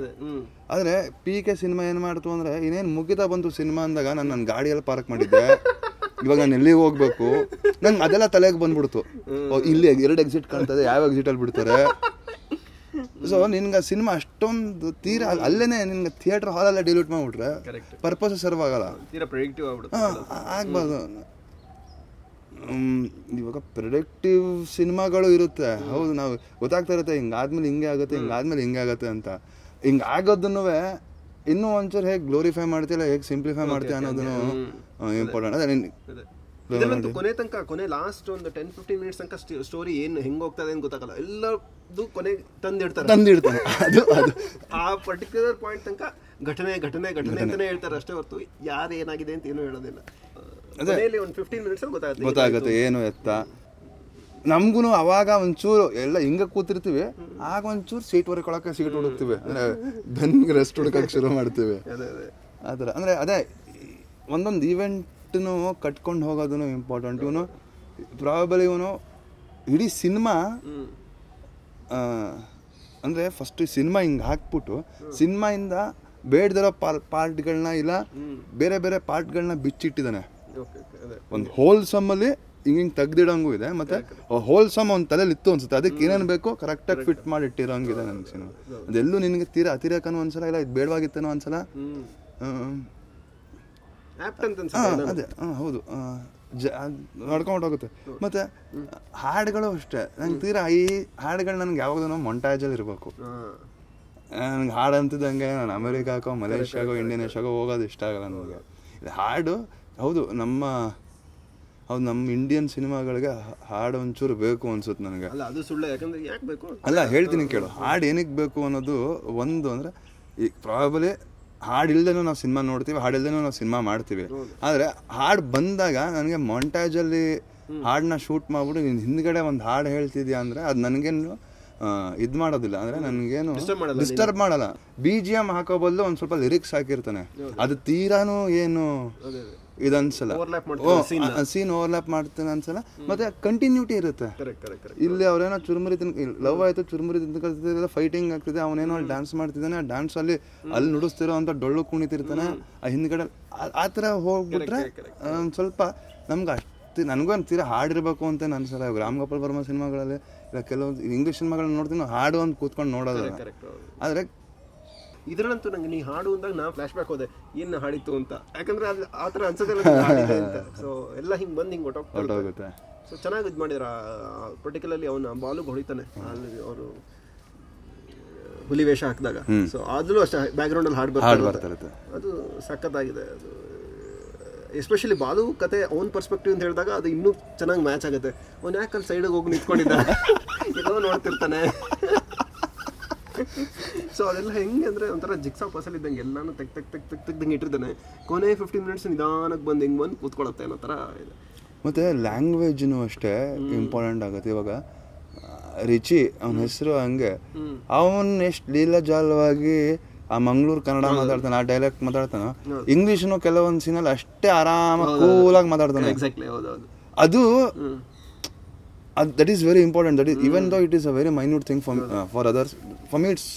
ಆದರೆ ಪಿ ಕೆ ಸಿನಿಮಾ ಏನು ಮಾಡ್ತು ಅಂದರೆ ಇನ್ನೇನು ಮುಗಿತಾ ಬಂತು ಸಿನಿಮಾ ಅಂದಾಗ ನಾನು ನನ್ನ ಗಾಡಿಯಲ್ಲಿ ಪಾರ್ಕ್ ಮಾಡಿದ್ದೆ. ಇವಾಗ ನಾನು ಎಲ್ಲಿಗೆ ಹೋಗ್ಬೇಕು? ನಂಗೆ ಅದೆಲ್ಲ ತಲೆಗೆ ಬಂದ್ಬಿಡ್ತು. ಇಲ್ಲಿ ಎರಡು ಎಕ್ಸಿಟ್ ಕಾಣ್ತದೆ ಯಾವ ಎಕ್ಸಿಟಲ್ಲಿ ಬಿಡ್ತಾರೆ? ಸೊ ನಿನ್ಗೆ ಸಿನಿಮಾ ಅಷ್ಟೊಂದು ತೀರ ಅಲ್ಲೇ ಅಲ್ಲೇನೆ ನಿನ್ಗೆ ಥಿಯೇಟರ್ ಹಾಲಲ್ಲೇ ಡಿಲೀಟ್ ಮಾಡಿಬಿಟ್ರೆ ಪರ್ಪಸ್ ಸರ್ವ್ ಆಗಲ್ಲ. ತೀರಾ ಆಗ್ಬಾರ್ದು ಇವಾಗ ಪ್ರಿಡಿಕ್ಟಿವ್ ಸಿನಿಮಾಗಳು ಇರುತ್ತೆ. ಹೌದು ನಾವು ಗೊತ್ತಾಗ್ತಾ ಇರುತ್ತೆ ಹಿಂಗಾದ್ಮೇಲೆ ಹಿಂಗೆ ಆಗುತ್ತೆ ಹಿಂಗಾದ್ಮೇಲೆ ಹಿಂಗೆ ಆಗುತ್ತೆ ಅಂತ. ಹಿಂಗೆ ಆಗೋದನ್ನು ಇನ್ನೂ ಒಂಚೂರು ಹೇಗೆ ಗ್ಲೋರಿಫೈ ಮಾಡ್ತೀಯಲ್ಲ ಹೇಗೆ ಸಿಂಪ್ಲಿಫೈ ಮಾಡ್ತೀಯ ಅನ್ನೋದನ್ನು ಇಂಪಾರ್ಟೆಂಟ್ ಅದೇ. ಕೊನೆ ತನಕ ಕೊನೆ ಲಾಸ್ಟ್ ಒಂದು ಟೆನ್ ಫಿಫ್ಟೀನ್ ಮಿನಿಟ್ಸ್ ತನಕ ಸ್ಟೋರಿ ಏನು ಹೆಂಗ್ ಹೋಗ್ತದೆ ಅಂತ ಗೊತ್ತಾಗಲ್ಲ. ಎಲ್ಲದು ಕೊನೆ ತಂದಿಡ್ತಾರೆ. ತಂದಿಡ್ತಾರೆ. ಅದು ಅದು. <laughs> ಆ ಪರ್ಟಿಕ್ಯುಲರ್ ಪಾಯಿಂಟ್ ತನಕ ಘಟನೆ ಘಟನೆ ಘಟನೆ. ಅಂತಾನೆ ಹೇಳ್ತಾರೆ ಅಷ್ಟೇ ಹೊರತು. ಯಾರು ಏನಾಗಿದೆ ಅಂತ ಏನೂ ಹೇಳೋದಿಲ್ಲ. ಗೊತ್ತಾಗುತ್ತೆ ಏನು ಎತ್ತ. ನಮ್ಗೂ ಅವಾಗ ಒಂಚೂರು ಎಲ್ಲ ಹಿಂಗೆ ಕೂತಿರ್ತೀವಿ ಆಗ ಒಂಚೂರು ಸೀಟ್ ಹೊರ್ಕೊಳಕ್ಕೆ ಸೀಟ್ ಹುಡುಕ್ತೀವಿ. ಅಂದರೆ ಬೆನ್ಗೆ ರೆಸ್ಟ್ ಹುಡುಕಕ್ಕೆ ಶುರು ಮಾಡ್ತೀವಿ. <laughs> ಆ ಥರ. ಅಂದರೆ ಅದೇ ಒಂದೊಂದು ಈವೆಂಟ್ನು ಕಟ್ಕೊಂಡು ಹೋಗೋದು ಇಂಪಾರ್ಟೆಂಟ್ ಇವನು ಪ್ರಾಬಲಿ ಇವನು ಇಡೀ ಸಿನಿಮಾ ಅಂದರೆ ಫಸ್ಟ್ ಸಿನಿಮಾ ಹಿಂಗೆ ಹಾಕ್ಬಿಟ್ಟು ಸಿನಿಮಾಯಿಂದ ಬೇಡದಿರೋ ಪಾರ್ ಪಾರ್ಟ್ಗಳನ್ನ ಇಲ್ಲ ಬೇರೆ ಬೇರೆ ಪಾರ್ಟ್ಗಳನ್ನ ಬಿಚ್ಚಿಟ್ಟಿದ್ದಾನೆ. ಒಂದು ಅಲ್ಲಿ ಹಿಂಗೆ ಹಿಂಗೆ ತೆಗ್ದಿಡೋಂಗೂ ಇದೆ ಮತ್ತೆ ಹೋಲ್ ಸಮ್ ಒಂದು ತಲೆಯಲ್ಲಿ ಇತ್ತು ಅನ್ಸುತ್ತೆ. ಅದಕ್ಕೆ ಏನೇನು ಬೇಕೋ ಕರೆಕ್ಟಾಗಿ ಫಿಟ್ ಮಾಡಿ ಇಟ್ಟಿರೋಂಗಿದೆ ನನಗೆ ಸಿನಿಮಾ. ಅದೆಲ್ಲೂ ನಿನಗೆ ತೀರ ಅತಿರೇಕನೂ ಅನ್ಸಲ್ಲ ಇಲ್ಲ ಇದು ಬೇಡವಾಗಿತ್ತೇನೋ ಅನ್ಸಲ್ಲ ಹಾ, ಅದೇ ಹಾ, ಹೌದು. ಜ ನಡ್ಕೊಂಡು ಹೋಗುತ್ತೆ. ಮತ್ತೆ ಹಾಡುಗಳು ಅಷ್ಟೇ. ನಂಗೆ ತೀರಾ ಈ ಹಾಡುಗಳು ನನಗೆ ಯಾವಾಗಲೂ ಮೊಂಟಾಜಲ್ಲಿ ಇರಬೇಕು. ನನಗೆ ಹಾಡು ಅಂತಿದ್ದಂಗೆ ನಾನು ಅಮೆರಿಕಾಗೋ ಮಲೇಷ್ಯಾಗೋ ಇಂಡೋನೇಷ್ಯಾಗೋ ಹೋಗೋದು ಇಷ್ಟ ಆಗಲ್ಲ ನನಗೆ ಇದು ಹಾಡು ಹೌದು ನಮ್ಮ ಹೌದು ನಮ್ಮ ಇಂಡಿಯನ್ ಸಿನಿಮಾಗಳಿಗೆ ಹಾಡು ಒಂಚೂರು ಬೇಕು ಅನ್ಸುತ್ತೆ ನನಗೆ. ಅಲ್ಲ ಅದು ಸುಳ್ಳು ಯಾಕಂದ್ರೆ ಯಾಕೆ ಬೇಕು? ಅಲ್ಲ ಹೇಳ್ತೀನಿ ಕೇಳು. ಹಾಡು ಏನಕ್ಕೆ ಬೇಕು ಅನ್ನೋದು ಒಂದು ಅಂದರೆ ಈ ಪ್ರಾಬಲಿ ಹಾಡು ಇಲ್ದೇನೂ ನಾವು ಸಿನಿಮಾ ನೋಡ್ತೀವಿ ಹಾಡು ಇಲ್ದೇನೂ ನಾವು ಸಿನಿಮಾ ಮಾಡ್ತೀವಿ. ಆದರೆ ಹಾಡು ಬಂದಾಗ ನನಗೆ ಮೊಂಟಾಜಲ್ಲಿ ಹಾಡನ್ನ ಶೂಟ್ ಮಾಡ್ಬಿಟ್ಟು ನೀನು ಹಿಂದ್ಗಡೆ ಒಂದು ಹಾಡು ಹೇಳ್ತಿದ್ಯಾ ಅಂದರೆ ಅದು ನನಗೇನು ಇದು ಮಾಡೋದಿಲ್ಲ. ಅಂದರೆ ನನಗೇನು ಡಿಸ್ಟರ್ಬ್ ಮಾಡಲ್ಲ ಬಿ ಜಿ ಎಂ ಹಾಕೋ ಬದಲು ಒಂದು ಸ್ವಲ್ಪ ಲಿರಿಕ್ಸ್ ಹಾಕಿರ್ತಾನೆ. ಅದು ತೀರಾನು ಏನು ಮಾಡ್ತಾರೆ? ಸೀನ್ ಓವರ್ಲ್ಯಾಪ್ ಮಾಡ್ತಾನೆ ಅನ್ಸಲ್ಲ ಮತ್ತೆ ಕಂಟಿನ್ಯೂಟಿ ಇರುತ್ತೆ. ಇಲ್ಲಿ ಅವ್ರೇನೋ ಚುರುಮುರಿ ತಿನ್ ಲವ್ ಆಯ್ತು ಚುರುಮುರಿ ತಿನ್ಕೊಳ್ತಿದ್ರೆ ಫೈಟಿಂಗ್ ಆಗ್ತಿದೆ ಅವನೇನೋ ಅಲ್ಲಿ ಡ್ಯಾನ್ಸ್ ಮಾಡ್ತಿದ್ದಾನೆ ಆ ಡ್ಯಾನ್ಸ್ ಅಲ್ಲಿ ಅಲ್ಲಿ ನುಡಿಸ್ತಿರೋ ಅಂತ ಡೊಳ್ಳು ಕುಣಿತಿರ್ತಾನೆ ಆ ಹಿಂದ್ಗಡೆ ಆ- ಥರ ಹೋಗ್ಬಿಟ್ರೆ ಒಂದು ಸ್ವಲ್ಪ ನಮ್ಗೆ ಅಷ್ಟು ನನಗೂ ತೀರಾ ಹಾಡಿರ್ಬೇಕು ಅಂತ ಅನ್ಸಲ್ಲ. ಇವಾಗ ರಾಮ್ ಗೋಪಾಲ್ ವರ್ಮ ಸಿನಿಮಾಗಳಲ್ಲಿ ಇಲ್ಲ ಕೆಲವೊಂದು ಇಂಗ್ಲೀಷ್ ಸಿನಿಮಾಗಳನ್ನ ನೋಡ್ತೀನಿ ಹಾಡು ಅಂತ ಕೂತ್ಕೊಂಡು ನೋಡೋದು ಆದರೆ ಇದ್ರಲ್ಲಂತೂ ನಂಗೆ ನೀ ಹಾಡು ಅಂದಾಗ ನಾ ಫ್ಲಾಶ್ ಬ್ಯಾಕ್ ಹೋದೆ ಏನ್ ಹಾಡಿತ್ತು ಅಂತ? ಯಾಕಂದ್ರೆ ಅದು ಆ ಥರ ಅನ್ಸೋದಿಲ್ಲ ಅಂತ. ಸೊ ಎಲ್ಲ ಹಿಂಗ್ ಬಂದು ಹಿಂಗ್ ಹೊಟ್ಟೋಗ್ತಾ ಸೊ ಚೆನ್ನಾಗಿ ಇದು ಮಾಡಿದ್ರು. ಪರ್ಟಿಕ್ಯುಲರ್ಲಿ ಅವನ ಬಾಲು ಹೊಡಿತಾನೆ. ಅಲ್ಲಿ ಅವರು ಹುಲಿ ವೇಷ ಹಾಕಿದಾಗ. ಸೊ ಆದ್ರೂ ಅಷ್ಟೇ ಬ್ಯಾಕ್ಗ್ರೌಂಡ್ ಅಲ್ಲಿ ಹಾಡು ಹಾಡು ಬರ್ತಾ ಬರ್ತಾ ಇರುತ್ತೆ. ಅದು ಸಖತ್ತಾಗಿದೆ. ಅದು ಎಸ್ಪೆಷಲಿ ಬಾಲು ಕತೆ ಅವನ ಪರ್ಸ್ಪೆಕ್ಟಿವ್ ಅಂತ ಹೇಳಿದಾಗ ಅದು ಇನ್ನೂ ಚೆನ್ನಾಗಿ ಮ್ಯಾಚ್ ಆಗುತ್ತೆ. ಅವ್ನು ಯಾಕಲ್ಲಿ ಸೈಡಿಗೆ ಹೋಗಿ ನಿಂತ್ಕೊಂಡಿದ್ದ? <laughs> ಏನೋ ನೋಡ್ತಿರ್ತಾನೆ. <laughs> ಸೊ ಅದೆಲ್ಲ ಹೆಂಗೆ ಅಂದರೆ ಒಂಥರ ಜಿಕ್ಸಾ ಪಸಲ್ ಇದ್ದಂಗೆ ಎಲ್ಲಾನು ತೆಗ್ ತೆಗ್ ತೆಗ್ ತೆಗ್ ತೆಗ್ದಂಗೆ ಇಟ್ಟಿರ್ತಾನೆ. ಕೊನೆ ಫಿಫ್ಟೀನ್ ಮಿನಿಟ್ಸ್ ನಿಧಾನಕ್ಕೆ ಬಂದು ಹಿಂಗೆ ಬಂದು ಕೂತ್ಕೊಳತ್ತೆ ಅನ್ನೋ ಥರ ಇದೆ. ಮತ್ತು ಲ್ಯಾಂಗ್ವೇಜ್ನು ಅಷ್ಟೇ ಇಂಪಾರ್ಟೆಂಟ್ ಆಗುತ್ತೆ. ಇವಾಗ ರಿಚಿ ಅವನ ಹೆಸರು ಹಂಗೆ. ಅವನ್ ಎಷ್ಟು ಲೀಲಾಜಾಲವಾಗಿ ಆ ಮಂಗಳೂರು ಕನ್ನಡ ಮಾತಾಡ್ತಾನೆ ಆ ಡೈಲೆಕ್ಟ್ ಮಾತಾಡ್ತಾನೆ ಇಂಗ್ಲೀಷ್ನು ಕೆಲವೊಂದು ಸೀನಲ್ಲಿ ಅಷ್ಟೇ ಆರಾಮಾಗಿ ಕೂಲಾಗಿ ಮಾತಾಡ್ತಾನೆ. ಅದು that is very important that is even though it is a very minute thing for for others for me it's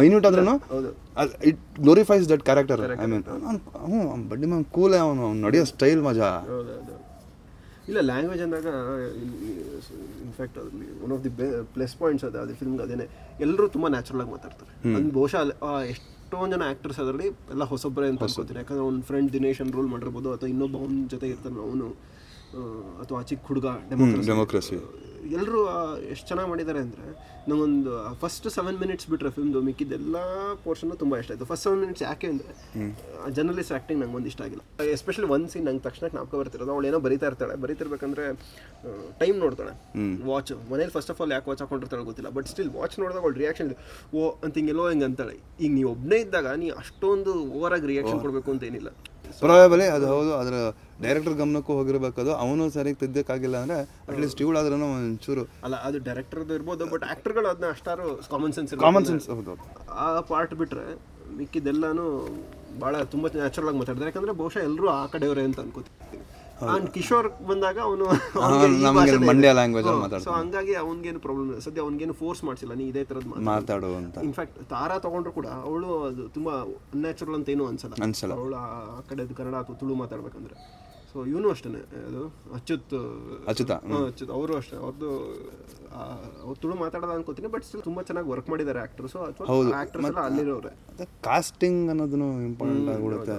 minute ಆದ್ರೂ it glorifies that character I mean ಹ್ಞೂ ಬಡ್ಡಿ ಮ್ಯಾಮ್ ಕೂಲ್ ಅವನು ಅವ್ನು ನಡೆಯೋ ಸ್ಟೈಲ್ ಮಜಾ. ಇಲ್ಲ ಲ್ಯಾಂಗ್ವೇಜ್ ಅಂದಾಗ ಇನ್ಫ್ಯಾಕ್ಟ್ ಅದ್ರಲ್ಲಿ one of the plus points ಅದೇ ಅದು ಫಿಲ್ಮ್ಗೆ ಅದೇನೆ. ಎಲ್ಲರೂ ತುಂಬ ನ್ಯಾಚುರಲ್ ಆಗಿ ಮಾತಾಡ್ತಾರೆ. ಅದು ಬಹುಶಃ ಅಲ್ಲಿ, ಎಷ್ಟೊಂದು ಜನ ಆ್ಯಕ್ಟರ್ಸ್ ಅದರಲ್ಲಿ ಎಲ್ಲ ಹೊಸೊಬ್ಬರೇ ಅಂತ ಅನ್ಕೋತೀನಿ. ಯಾಕಂದ್ರೆ ಅವ್ನ ಫ್ರೆಂಡ್ ದಿನೇಶ್ ರೂಲ್ ಮಾಡಿರ್ಬೋದು ಅಥವಾ ಇನ್ನೊಬ್ಬ ಅವನ ಜೊತೆ ಇರ್ತಾನೆ ಅವನು. ಅಥವಾ ಆ ಚಿಕ್ಕ ಹುಡುಗ ಡೆಮೋಕ್ರಸಿ ಎಲ್ಲರೂ ಎಷ್ಟು ಚೆನ್ನಾಗಿ ಮಾಡಿದ್ದಾರೆ ಅಂದರೆ ನಂಗೊಂದು ಫಸ್ಟ್ ಸೆವೆನ್ ಮಿನಿಟ್ಸ್ ಬಿಟ್ರೆ ಫಿಲ್ಮ್ದು ಮಿಕ್ಕಿದ್ದೆಲ್ಲ ಪೋರ್ಷನ್ನು ತುಂಬ ಇಷ್ಟ ಆಯಿತು. ಫಸ್ಟ್ ಸೆವೆನ್ ಮಿನಿಟ್ಸ್ ಯಾಕೆ ಅಂದರೆ ಜರ್ನಲಿಸ್ಟ್ ಆ್ಯಕ್ಟಿಂಗ್ ನಂಗೆ ಒಂದು ಇಷ್ಟ ಆಗಿಲ್ಲ. ಎಸ್ಪೆಷಲಿ ಒಂದು ಸೀನ್ ನಂಗೆ ತಕ್ಷಣ ಜ್ಞಾಪಕ ಬರ್ತಿರೋದು ಅವಳು ಏನೋ ಬರೀತಾ ಇರ್ತಾಳೆ. ಬರೀತಿರ್ಬೇಕಂದ್ರೆ ಟೈಮ್ ನೋಡ್ತಾಳೆ. ವಾಚ್ ಮನೇಲಿ ಫಸ್ಟ್ ಆಫ್ ಆಲ್ ಯಾಕೆ ವಾಚ್ ಹಾಕೊಂಡಿರ್ತಾಳೆ ಗೊತ್ತಿಲ್ಲ. ಬಟ್ ಸ್ಟಿಲ್ ವಾಚ್ ನೋಡಿದಾಗ ಅವಳು ರಿಯಾಕ್ಷನ್ ಓ ಅಂತ ಹಿಂಗೆಲ್ಲೋ ಹಿಂಗೆ ಅಂತಾಳೆ. ಈಗ ನೀವು ಒಬ್ಬನೇ ಇದ್ದಾಗ ನೀ ಅಷ್ಟೊಂದು ಓವರಾಗಿ ರಿಯಾಕ್ಷನ್ ಕೊಡಬೇಕು ಅಂತ ಏನಿಲ್ಲ. ಪ್ರಾಬಲಿ ಅದು ಹೌದು. ಅದರ ಡೈರೆಕ್ಟರ್ ಗಮನಕ್ಕೂ ಹೋಗಿರ್ಬೇಕು ಅದು ಅವನು ಸರಿಯಾಗಿ ತಿದ್ದಕ್ಕಾಗಿಲ್ಲ ಅಂದ್ರೆ ಅಟ್ಲೀಸ್ಟ್ ಇವಳಾದ್ರೂ ಒಂಚೂರು ಅಲ್ಲ ಅದು ಡೈರೆಕ್ಟರ್ದು ಇರ್ಬೋದು ಬಟ್ ಆ್ಯಕ್ಟರ್ಗಳು ಅದನ್ನ ಅಷ್ಟಾರು ಕಾಮನ್ ಸೆನ್ಸ್ ಕಾಮನ್ ಸೆನ್ಸ್ ಹೌದು ಆ ಪಾರ್ಟ್ ಬಿಟ್ರೆ ಮಿಕ್ಕಿದೆಲ್ಲಾನು ಭಾಳ ತುಂಬ ನ್ಯಾಚುರಲ್ ಆಗಿ ಮಾತಾಡ್ತಾರೆ. ಯಾಕಂದ್ರೆ ಬಹುಶಃ ಎಲ್ಲರೂ ಆ ಕಡೆಯವರೇ ಅಂತ ಅನ್ಕೋತೀನಿ ಆ್ಯಂಡ್ ಕಿಶೋರ್ ಬಂದಾಗ ಅವನು <laughs> ನಮ್ಗೆ ಮಂಡ್ಯ ಲ್ಯಾಂಗ್ವೇಜ್ ಸೊ ಹಂಗಾಗಿ ಅವನಿಗೇನು ಪ್ರಾಬ್ಲಮ್ ಇಲ್ಲ. ಸದ್ಯ ಅವನಿಗೇನು ಫೋರ್ಸ್ ಮಾಡಿಸಿಲ್ಲ. ನೀ ಇದೇ ಥರದ್ದು ಮಾತಾಡು. ಅಂತ ಇನ್ಫ್ಯಾಕ್ಟ್ ತಾರಾ ತಗೊಂಡ್ರು ಕೂಡ ಅವಳು ಅದು ತುಂಬಾ ಅನ್ಯಾಚುರಲ್ ಅಂತ ಏನೂ ಅನ್ಸಲ್ಲ. ಅನ್ಸಲ್ಲ. ಅವಳು ಆ ಕಡೆ ಕನ್ನಡ ಅಥವಾ ತುಳು ಮಾತಾಡ್ಬೇಕಂದ್ರೆ. ಸೊ ಇವನು ಅಷ್ಟೇ ಅದು ಅಚ್ಯುತ್ ಅಚ್ಯುತ ಅಚ್ಯುತ್. ಅವರು ಅಷ್ಟೇ. ಅವ್ರದ್ದು ಅವ್ರು ತುಳು ಮಾತಾಡೋದ ಅನ್ಕೋತೀನಿ ಬಟ್ ಸ್ಟಿಲ್ ತುಂಬಾ ಚೆನ್ನಾಗಿ ವರ್ಕ್ ಮಾಡಿದ್ದಾರೆ ಆಕ್ಟರ್ಸ್ ಅಥವಾ ಆಕ್ಟರ್ಸ್ ಎಲ್ಲ ಅಲ್ಲಿರೋರೆ. ಕಾಸ್ಟಿಂಗ್ ಅನ್ನೋದನ್ನು ಇಂಪಾರ್ಟೆಂಟ್ ಆಗಿಬಿಡುತ್ತೆ.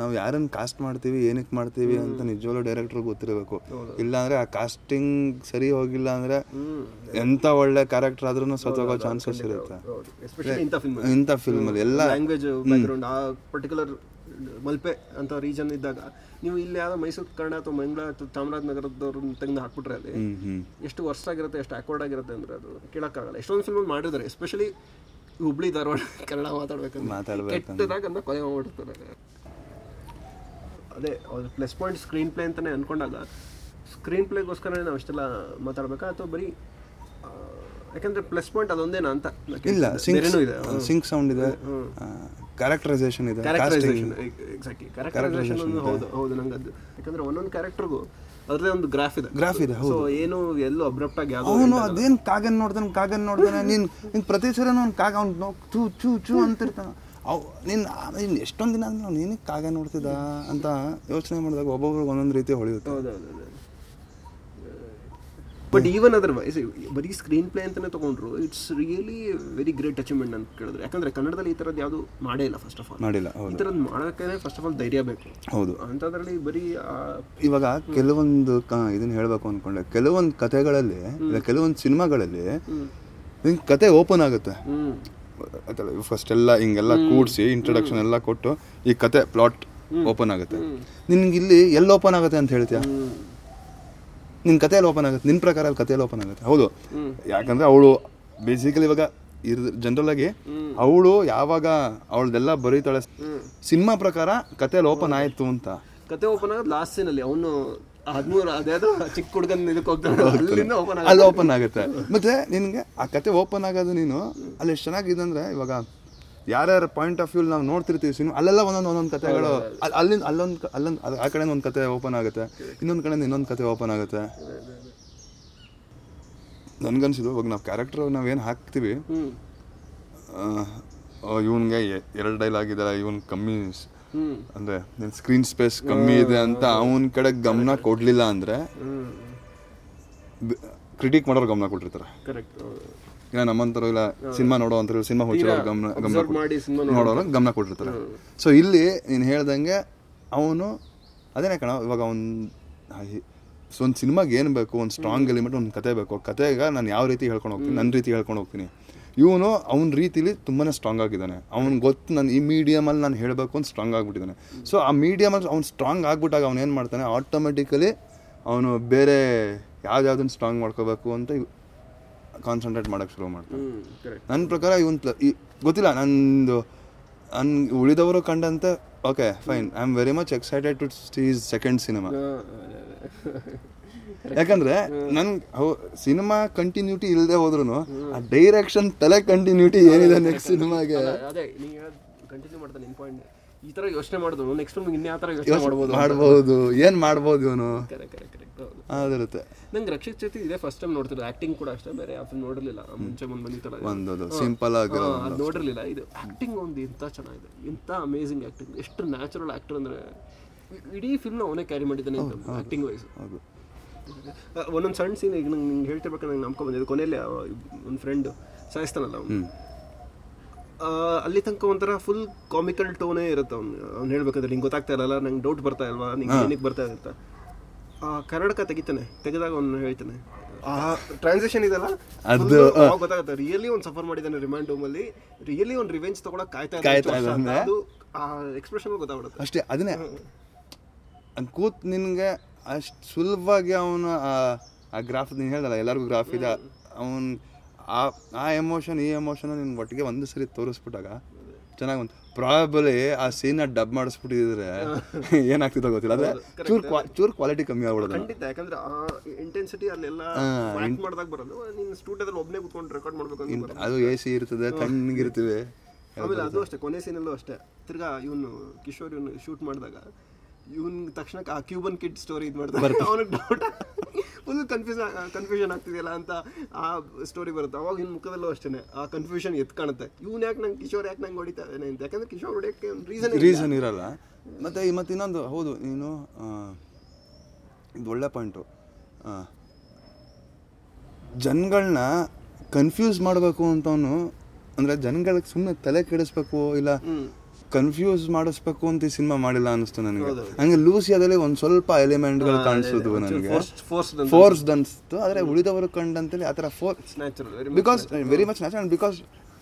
ನಾವು ಯಾರನ್ನು ಕಾಸ್ಟ್ ಮಾಡ್ತೀವಿ ಏನಕ್ಕೆ ಮಾಡ್ತೀವಿ ಅಂತ ನಿಜವಾಗ್ಲೂ ಡೈರೆಕ್ಟರ್ ಗೊತ್ತಿರಬೇಕು. ಇಲ್ಲಾಂದ್ರೆ ಆ ಕಾಸ್ಟಿಂಗ್ ಸರಿ ಹೋಗಿಲ್ಲ ಅಂದ್ರೆ ಎಂತ ಒಳ್ಳೆ ಕ್ಯಾರೆಕ್ಟರ್ ಆದ್ರೂ ಸತ್ತೋಗೋ ಚಾನ್ಸಸ್ ಇರುತ್ತೆ. ಇಂಥ ಫಿಲ್ಮ್ ಇಂಥ ಫಿಲ್ಮಲ್ಲಿ ಎಲ್ಲ ಲ್ಯಾಂಗ್ವೇಜ್ ಬ್ಯಾಕ್ಗ್ರೌಂಡ್ ಆ ಪರ್ಟಿಕ್ಯುಲರ್ ಮಲ್ಪೆ ಅಂತ ರೀಜನ್ ಇದ್ದಾಗ ನೀವು ಇಲ್ಲಿ ಯಾವ್ದೋ ಮೈಸೂರು ಕನ್ನಡ ಅಥವಾ ಮಂಗಳಾ ಅಥವಾ ಚಾಮರಾಜನಗರದವ್ರನ್ನ ತೆಗೆದು ಹಾಕ್ಬಿಟ್ರೆ ಅಲ್ಲಿ ಎಷ್ಟು ವರ್ಷ ಆಗಿರುತ್ತೆ ಎಷ್ಟು ಆಕ್ವರ್ಡ್ ಆಗಿರುತ್ತೆ ಅಂದ್ರೆ ಅದು ಕೇಳೋಕ್ಕಾಗಲ್ಲ ಎಷ್ಟೊಂದು ಫಿಲ್ಮ್ ಮಾಡಿದ್ರೆ ಎಸ್ಪೆಷಲಿ ಹುಬ್ಳಿ ಧಾರವಾಡ ಕನ್ನಡ ಮಾತಾಡ್ಬೇಕಂದ್ರೆ. ಕೆಟ್ಟದಾಗ ಅಂತ ಕೊಲೆ ಮಾಡ್ಬಿಡ್ತಾರೆ ಅದೇ ಅವ್ರ ಪ್ಲಸ್ ಪಾಯಿಂಟ್ ಸ್ಕ್ರೀನ್ ಪ್ಲೇ ಅಂತಾನೆ ಅನ್ಕೊಂಡಾಗ ಸ್ಕ್ರೀನ್ ಪ್ಲೇಗೋಸ್ಕರ ನಾವು ಇಷ್ಟೆಲ್ಲ ಮಾತಾಡ್ಬೇಕಾ? ಅಥವಾ ಬರೀ ಯಾಕಂದ್ರೆ ಪ್ಲಸ್ ಪಾಯಿಂಟ್ ಅದೊಂದೇನಾ ಅಂತ? ಇಲ್ಲ ಸಿಂಕ್ ಸೌಂಡ್ ಇದೆ. ಕ್ಯಾರೆಕ್ಟರೈಸೇಷನ್ ಇದೆ ಕ್ಯಾರೆಕ್ಟರೈಸೇಷನ್ ಎಕ್ಸಾಕ್ಟ್ಲಿ ಕ್ಯಾರೆಕ್ಟರೈಸೇಷನ್ ಒಂದು ಹೌದು ಹೌದು ನಂಗೆ ಅದು ಯಾಕಂದ್ರೆ ಒಂದೊಂದು ಕ್ಯಾರೆಕ್ಟರ್ಗೂ ಅದ್ರದೇ ಒಂದು ಗ್ರಾಫ್ ಇದೆ. ಗ್ರಾಫ್ ಇದೆ ಹೌದು. ಏನು ಎಲ್ಲೋ ಅಬ್ರಪ್ಟ್ ಆಗಿ ಅವನು ಅದೇನ್ ಕಾಗನ್ ನೋಡ್ತಾನೆ ಕಾಗನ್ ನೋಡ್ತಾನೆ ನೀನ್ ನಿನ್ ಪ್ರತಿ ಸಲ ಅವ್ನು ಕಾಗ ಅವ್ನು ಚೂ ಚೂ ಚೂ ಅಂತಿರ್ತಾನ. ಅವ್ ನಿನ್ ನೀನ್ ಎಷ್ಟೊಂದು ದಿನ ಆದ್ಮೇಲೆ ಅವ್ನು ಏನಕ್ಕೆ ಕಾಗ ನೋಡ್ತಿದ್ದ ಅಂತ ಯೋಚನೆ ಮಾಡಿದಾಗ ಒಬ್ಬೊಬ್ರಿಗೆ ಒಂದೊಂದು ರೀತಿ ಹೊಳೆಯುತ್ತೆ. ಬಟ್ ಈವನ್ ಅದರ್ವೈಸ್ ಬರೀ ಸ್ಕ್ರೀನ್ ಪ್ಲೇ ಅಂತಾನೆ ತಗೊಂಡ್ರು it's really very great achievement ಅಂತ ಕೇಳಿದ್ರೆ. ಯಾಕಂದ್ರೆ ಕನ್ನಡದಲ್ಲಿ ಈ ಥರದ್ದು ಯಾವುದು ಮಾಡೇ ಇಲ್ಲ ಫಸ್ಟ್ ಆಫ್ ಆಲ್ ಮಾಡಿಲ್ಲ ಈ ಥರದ್ದು ಮಾಡೋಕ್ಕೆ ಫಸ್ಟ್ ಆಫ್ ಆಲ್ ಧೈರ್ಯ ಬೇಕು. ಹೌದು. ಅಂಥದ್ರಲ್ಲಿ ಬರೀ ಇವಾಗ ಕೆಲವೊಂದು ಇದನ್ನ ಹೇಳಬೇಕು ಅನ್ಕೊಂಡೆ. ಕೆಲವೊಂದು ಕಥೆಗಳಲ್ಲಿ ಇಲ್ಲ ಕೆಲವೊಂದು ಸಿನಿಮಾಗಳಲ್ಲಿ ಕತೆ ಓಪನ್ ಆಗುತ್ತೆ. ಫಸ್ಟ್ ಎಲ್ಲ ಹಿಂಗೆಲ್ಲ ಕೂಡಿಸಿ ಇಂಟ್ರೊಡಕ್ಷನ್ ಎಲ್ಲ ಕೊಟ್ಟು ಈ ಕತೆ ಪ್ಲಾಟ್ ಓಪನ್ ಆಗುತ್ತೆ. ನಿನ್ಗೆ ಇಲ್ಲಿ ಎಲ್ಲಿ ಓಪನ್ ಆಗುತ್ತೆ ಅಂತ ಹೇಳ್ತೀಯ? ಹ್ಮ್ ನಿನ್ ಕಥೆಯಲ್ಲಿ ಓಪನ್ ಆಗುತ್ತೆ ನಿನ್ ಪ್ರಕಾರ ಅಲ್ಲಿ ಕಥೆಯಲ್ಲಿ ಓಪನ್ ಆಗುತ್ತೆ. ಹೌದು. ಯಾಕಂದ್ರೆ ಅವಳು ಬೇಸಿಕಲಿ ಇವಾಗ ಇರ್ ಜನರಲ್ ಆಗಿ ಅವಳು ಯಾವಾಗ ಅವಳದೆಲ್ಲ ಬರೀತಾಳೆ ಸಿನಿಮಾ ಪ್ರಕಾರ ಕಥೆಯಲ್ಲಿ ಓಪನ್ ಆಯ್ತು ಅಂತ. ಕತೆ ಓಪನ್ ಆಗೋದು ಲಾಸ್ಟ್ ಸೀನಲ್ಲಿ ಅವನು ಹದಿಮೂರು ಅದ್ಯಾವುದೋ ಚಿಕ್ಕ ಹುಡುಗನ ಇದಕ್ಕೆ ಹೋಗ್ತಾನೆ <laughs> ಅಲ್ಲಿಂದ ಓಪನ್ ಅಲ್ಲಿ ಓಪನ್ ಆಗುತ್ತೆ. ಮತ್ತೆ ನಿನ್ಗೆ ಆ ಕತೆ ಓಪನ್ ಆಗೋದು ನೀನು ಅಲ್ಲಿ ಎಷ್ಟು ಚೆನ್ನಾಗಿದೆ ಅಂದ್ರೆ ಇವಾಗ ಯಾರ್ಯಾರ ಪಾಯಿಂಟ್ ಆಫ್ ವ್ಯೂ ನಾವು ನೋಡ್ತಿರ್ತೀವಿ ಸಿನಿಮಾ ಅಲ್ಲೆಲ್ಲ ಒಂದೊಂದು ಒಂದೊಂದು ಕತೆಗಳು. ಅಲ್- ಅಲ್ಲಿಂದ ಅಲ್ಲೊಂದು ಅಲ್ಲೊಂದು ಆ ಕಡೆ ಒಂದು ಕತೆ ಓಪನ್ ಆಗುತ್ತೆ ಇನ್ನೊಂದು ಕಡೆಯಿಂದ ಇನ್ನೊಂದು ಕತೆ ಓಪನ್ ಆಗುತ್ತೆ. ನನ್ಗನ್ಸಿದ್ದು ಇವಾಗ ನಾವು ಕ್ಯಾರೆಕ್ಟರ್ ನಾವೇನು ಹಾಕ್ತೀವಿ ಇವನ್ಗೆ ಎರಡು ಡೈಲಾಗ್ ಇದೆ ಇವನ್ ಕಮ್ಮಿ ಅಂದರೆ ನಿನ್ ಸ್ಕ್ರೀನ್ ಸ್ಪೇಸ್ ಕಮ್ಮಿ ಇದೆ ಅಂತ ಅವನ ಕಡೆ ಗಮನ ಕೊಡಲಿಲ್ಲ ಅಂದ್ರೆ ಕ್ರಿಟಿಕ್ ಮಾಡೋರು ಗಮನ ಕೊಟ್ಟಿರ್ತಾರೆ. ಕರೆಕ್ಟ್ ಇಲ್ಲ ನಮ್ಮಂತರು ಇಲ್ಲ ಸಿನಿಮಾ ನೋಡೋ ಅಂತಾರೆ ಸಿನಿಮಾ ಹುಚ್ಚಿರೋ ಗಮನ ಗಮನ ನೋಡೋರು ಗಮನ ಕೊಟ್ಟಿರ್ತಾರೆ. ಸೊ ಇಲ್ಲಿ ನೀನು ಹೇಳ್ದಂಗೆ ಅವನು ಅದೇನೇ ಕಣ ಇವಾಗ ಅವ್ನು ಸೊ ಒಂದು ಸಿನಿಮಾಗೆ ಏನು ಬೇಕು ಒಂದು ಸ್ಟ್ರಾಂಗ್ ಎಲಿಮೆಂಟ್ ಒಂದು ಕತೆ ಬೇಕು. ಕತೆಗೆ ನಾನು ಯಾವ ರೀತಿ ಹೇಳ್ಕೊಂಡು ಹೋಗ್ತೀನಿ ನನ್ನ ರೀತಿ ಹೇಳ್ಕೊಂಡು ಹೋಗ್ತೀನಿ. ಇವನು ಅವನ ರೀತಿಲಿ ತುಂಬಾ ಸ್ಟ್ರಾಂಗ್ ಆಗಿದ್ದಾನೆ. ಅವ್ನಿಗೆ ಗೊತ್ತು ನಾನು ಈ ಮೀಡಿಯಮಲ್ಲಿ ನಾನು ಹೇಳಬೇಕು ಅಂತ ಸ್ಟ್ರಾಂಗ್ ಆಗಿಬಿಟ್ಟಿದ್ದಾನೆ. ಸೊ ಆ ಮೀಡಿಯಮಲ್ಲಿ ಅವ್ನು ಸ್ಟ್ರಾಂಗ್ ಆಗಿಬಿಟ್ಟಾಗ ಅವನು ಏನು ಮಾಡ್ತಾನೆ ಆಟೋಮೆಟಿಕಲಿ ಅವನು ಬೇರೆ ಯಾವ್ದಾವ್ದನ್ನ ಸ್ಟ್ರಾಂಗ್ ಮಾಡ್ಕೋಬೇಕು ಅಂತ ಕಾನ್ಸಂಟ್ರೇಟ್ ಮಾಡೋಕ್ಕೆ ಶುರು ಮಾಡ್ತಾನೆ ಕರೆಕ್ಟ್ ನನ್ನ ಪ್ರಕಾರ ಇವನ್ ಗೊತ್ತಿಲ್ಲ ನಂದು ನನ್ Ulidavaru Kandanthe okay fine I am very much excited to sees second cinema ಯಾಕಂದ್ರೆ ನನ್ ಸಿನಿಮಾ ಕಂಟಿನ್ಯೂಟಿ ಇಲ್ಲದೆ ಹೋದ್ರು ಆ ಡೈರೆಕ್ಷನ್ ತಲೆ ಕಂಟಿನ್ಯೂಟಿ ಏನಿದೆ ನೆಕ್ಸ್ಟ್ ಸಿನಿಮಾಗೆ ಅದೇ ಕಂಟಿನ್ಯೂ ಮಾಡ್ತಾನೆ ಇನ್ ಪಾಯಿಂಟ್ ಈ ತರ ಯೋಚನೆ ಮಾಡೋದು. ನೆಕ್ಸ್ಟ್ ಟೈಮ್ ಇನ್ಯಾವ ತರ ಯೋಚನೆ ಮಾಡ್ಬೋದು ಮಾಡ್ಬೋದು. ಏನ್ ಮಾಡ್ಬೋದು ಇವನು? ಅದಿರುತ್ತೆ ನಂಗೆ ರಕ್ಷಿತ್ ಜೊತೆ ಇದೇ ಫಸ್ಟ್ ಟೈಮ್ ನೋಡ್ತಿರೋದು. ಆಕ್ಟಿಂಗ್ ಕೂಡ ಅಷ್ಟೇ ಬೇರೆ ಫಿಲ್ಮ್ ನೋಡಿರ್ಲಿಲ್ಲ. ಮುಂಚೆ ಮುಂದೆ ಬಂದಿತ್ತಲ್ಲ ಒಂದು ಸಿಂಪಲ್ ಆಗಿ ನೋಡಿರಲಿಲ್ಲ ಅದ್ ನೋಡಿರ್ಲಿಲ್ಲ. ಇದು ಆಕ್ಟಿಂಗ್ ಒಂದು ಇಂಥ ಚೆನ್ನಾಗಿದೆ. ಇಂಥ ಅಮೇಸಿಂಗ್ ಆಕ್ಟಿಂಗ್ ಎಷ್ಟು ನ್ಯಾಚುರಲ್ ಆಕ್ಟರ್ ಅಂದ್ರೆ ಇಡೀ ಫಿಲ್ಮ್ ಅವನೇ ಕ್ಯಾರಿ ಮಾಡಿದ್ದಾನೆ ಆಕ್ಟಿಂಗ್ ವೈಸ್ ಒಂದೊಂದು ಸಣ್ಣ ಸೀನ್ ಈಗ ನಂಗೆ ನಿಂಗೆ ಹೇಳ್ತಿರ್ಬೇಕು ನಂಗೆ ನಂಬ್ಕೊಂಡ್ ಬಂದಿದ್ದು ಕೊನೆಯಲ್ಲಿ ಒಂದು ಫ್ರೆಂಡ್ ಸಾಯಿಸ್ತಾನಲ್ಲ ಅವನು. ಅಲ್ಲಿ ತನಕ ಒಂಥರ ಫುಲ್ ಕಾಮಿಕಲ್ ಟೋನೇ ಇರುತ್ತೆ ಅವ್ನು. ಅವ್ನು ಹೇಳ್ಬೇಕಾದ್ರೆ ನಿಂಗೆ ಗೊತ್ತಾಗ್ತಾ ಇರಲ್ಲ ನಂಗೆ ಡೌಟ್ ಬರ್ತಾ ಇಲ್ವಾ ನಿಂಗೆ ಏನಕ್ಕೆ ಬರ್ತಾ ಇರುತ್ತೆ ಆ ಕನ್ನಡಕ ತೆಗಿತಾನೆ ತೆಗೆದಾಗ ಅವ್ನು ಹೇಳ್ತಾನೆ. ಆ ಟ್ರಾನ್ಸಾಕ್ಷನ್ ಇದೆಲ್ಲ ಅದು, ಗೊತ್ತಾಗುತ್ತೆ ರಿಯಲಿ ಒಂದು ಸಫರ್ ಮಾಡಿದ್ದಾನೆ ರಿಮ್ಯಾಂಡ್ ರೂಮ್ ಅಲ್ಲಿ. ರಿಯಲಿ ಒಂದು ರಿವೆಂಜ್ ತಗೊಳಕ್ ಕಾಯ್ತಾ ಇದ್ದಾನೆ ಅಂತ. ಅದು ಆ ಎಕ್ಸ್ಪ್ರೆಷನ್ ಗೊತ್ತಾಗುತ್ತೆ ಅಷ್ಟೇ ಅದನ್ನೇ. ಅದ್ ಕೂತ್ ನಿನ್ಗೆ ಅಷ್ಟು ಸುಲಭವಾಗಿ ಅವನು ಆ ಗ್ರಾಫ್ ನೀನು ಹೇಳ್ದಲ್ಲ ಎಲ್ಲರಿಗೂ ಗ್ರಾಫ್ ಇದೆ. ಅವನ್ ಆ ಆ ಎಮೋಷನ್ ಈ ಎಮೋಷನ್ ನಿನ್ನ ಒಟ್ಟಿಗೆ ಒಂದು ಸರಿ ತೋರಿಸ್ಬಿಟ್ಟಾಗ ಚೆನ್ನಾಗಿ ಬಂತು ಪ್ರಾಬಲಿ ಆ ಸೀನ್ ಡಬ್ ಮಾಡಿಸ್ಬಿಟ್ಟಿದ್ರೆ <laughs> ಏನಾಗ್ತಿತ್ತೋ ಗೊತ್ತಿಲ್ಲ. ಅಂದ್ರೆ ಚೂರ್ ಚೂರ್ ಕ್ವಾಲಿಟಿ ಕಮ್ಮಿ ಆಗ್ಬಿಡೋದು. ಖಂಡಿತ ಯಾಕಂದ್ರೆ ಆ ಇಂಟೆನ್ಸಿಟಿ ಅಲ್ಲೆಲ್ಲ ಮಾಡಿದಾಗ ಬರೋದು. ನೀನು ಸ್ಟುಡಿಯೋದಲ್ಲಿ ಒಬ್ಬನೇ ಕುತ್ಕೊಂಡು ರೆಕಾರ್ಡ್ ಮಾಡ್ಬೇಕು. ಅದು ಎ ಸಿ ಇರ್ತದೆ ತಣ್ಣಗಿರ್ತೀವಿ ಆಮೇಲೆ ಅದು ಅಷ್ಟೇ ಕೊನೆ ಸೀನಲ್ಲೂ ಅಷ್ಟೇ. ತಿರ್ಗಾ ಇವನು ಕಿಶೋರ್ ಇವನು ಶೂಟ್ ಮಾಡಿದಾಗ ಇವನ್ ತಕ್ಷಣ ಆ ಕ್ಯೂಬನ್ ಕಿಡ್ ಸ್ಟೋರಿ ಇದು ಮಾಡ್ತಾರೆ ಅವನಿಗೆ ಡೌಟ್ ಫುಲ್ ಕನ್ಫ್ಯೂಸ್ ಕನ್ಫ್ಯೂಷನ್ ಆಗ್ತಿದೆಯಲ್ಲ ಅಂತ ಆ ಸ್ಟೋರಿ ಬರುತ್ತೆ. ಅವಾಗ ಇನ್ನು ಮುಖದಲ್ಲೂ ಅಷ್ಟೇ ಆ ಕನ್ಫ್ಯೂಷನ್ ಎತ್ ಕಾಣುತ್ತೆ. ಇವ್ನು ಯಾಕೆ ನಂಗೆ ಕಿಶೋರ್ ಯಾಕೆ ನಂಗೆ ಹೊಡಿತಾ ಇದ್ದಾನೆ ಅಂತ. ಯಾಕಂದ್ರೆ ಕಿಶೋರ್ ಹೊಡಿಯೋಕ್ಕೆ ರೀಸನ್ ರೀಸನ್ ಇರಲ್ಲ. ಮತ್ತೆ ಮತ್ತೆ ಇನ್ನೊಂದು ಹೌದು ನೀನು ಇದು ಒಳ್ಳೆ ಪಾಯಿಂಟು ಜನಗಳನ್ನ ಕನ್ಫ್ಯೂಸ್ ಮಾಡಬೇಕು ಅಂತವನು ಅಂದರೆ ಜನಗಳಿಗೆ ಸುಮ್ಮನೆ ತಲೆ ಕೆಡಿಸ್ಬೇಕು ಇಲ್ಲ ಕನ್ಫ್ಯೂಸ್ ಮಾಡಿಸ್ಬೇಕು ಅಂತ ಈ ಸಿನಿಮಾ ಮಾಡಿಲ್ಲ ಅನಿಸ್ತು ನನಗೆ. ಹಂಗೆ ಲೂಸಿಯಾದಲ್ಲಿ ಒಂದು ಸ್ವಲ್ಪ ಎಲಿಮೆಂಟ್ಗಳು ಕಾಣಿಸೋದು ನನಗೆ. ಫೋರ್ಸ್ ಅನ್ಸ್ತು ಫೋರ್ಸ್ ಆದರೆ ಉಳಿದವರು ಕಂಡಂತೇಳಿ ಆ ಥರ for natural very because very much natural because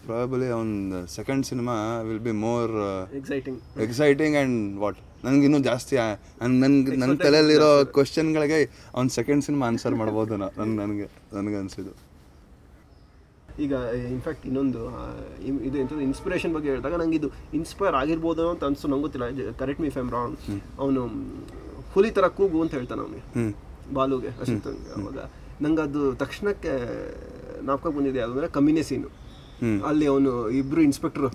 probably ಒಂದು second cinema will be more exciting exciting and what ನನಗೆ ಇನ್ನೂ ಜಾಸ್ತಿ ನನ್ಗೆ ನನ್ನ ತಲೆಯಲ್ಲಿರೋ ಕ್ವಶನ್ಗಳಿಗೆ ಅವ್ನು ಸೆಕೆಂಡ್ ಸಿನಿಮಾ ಆನ್ಸರ್ ಮಾಡ್ಬೋದು ನನ್ಗೆ ನನಗೆ ನನಗೆ ಅನಿಸಿದ್ದು. ಈಗ ಇನ್ಫ್ಯಾಕ್ಟ್ ಇನ್ನೊಂದು ಇದು ಎಂಥದ್ದು ಇನ್ಸ್ಪಿರೇಷನ್ ಬಗ್ಗೆ ಹೇಳಿದಾಗ ನಂಗೆ ಇದು ಇನ್ಸ್ಪೈರ್ ಆಗಿರ್ಬೋದು ಅಂತ ಅನ್ಸು ನಂಗೆ ಗೊತ್ತಿಲ್ಲ. ಕರೆಕ್ಟ್ ಮೀ ಫೈಮ್ ರಾಂಗ್ ಅವನು ಹುಲಿ ಥರ ಕೂಗು ಅಂತ ಹೇಳ್ತಾನೆ ಅವನಿಗೆ. ಬಾಲುಗೆ ಅಷ್ಟೇ ಅವಾಗ. ನಂಗೆ ಅದು ತಕ್ಷಣಕ್ಕೆ ನಾಪಕ ಬಂದಿದೆ ಅದಂದ್ರೆ ಕಮ್ಮಿನೇ ಸೀನು. ಅಲ್ಲಿ ಅವನು ಇಬ್ರು ಇನ್ಸ್ಪೆಕ್ಟ್ರು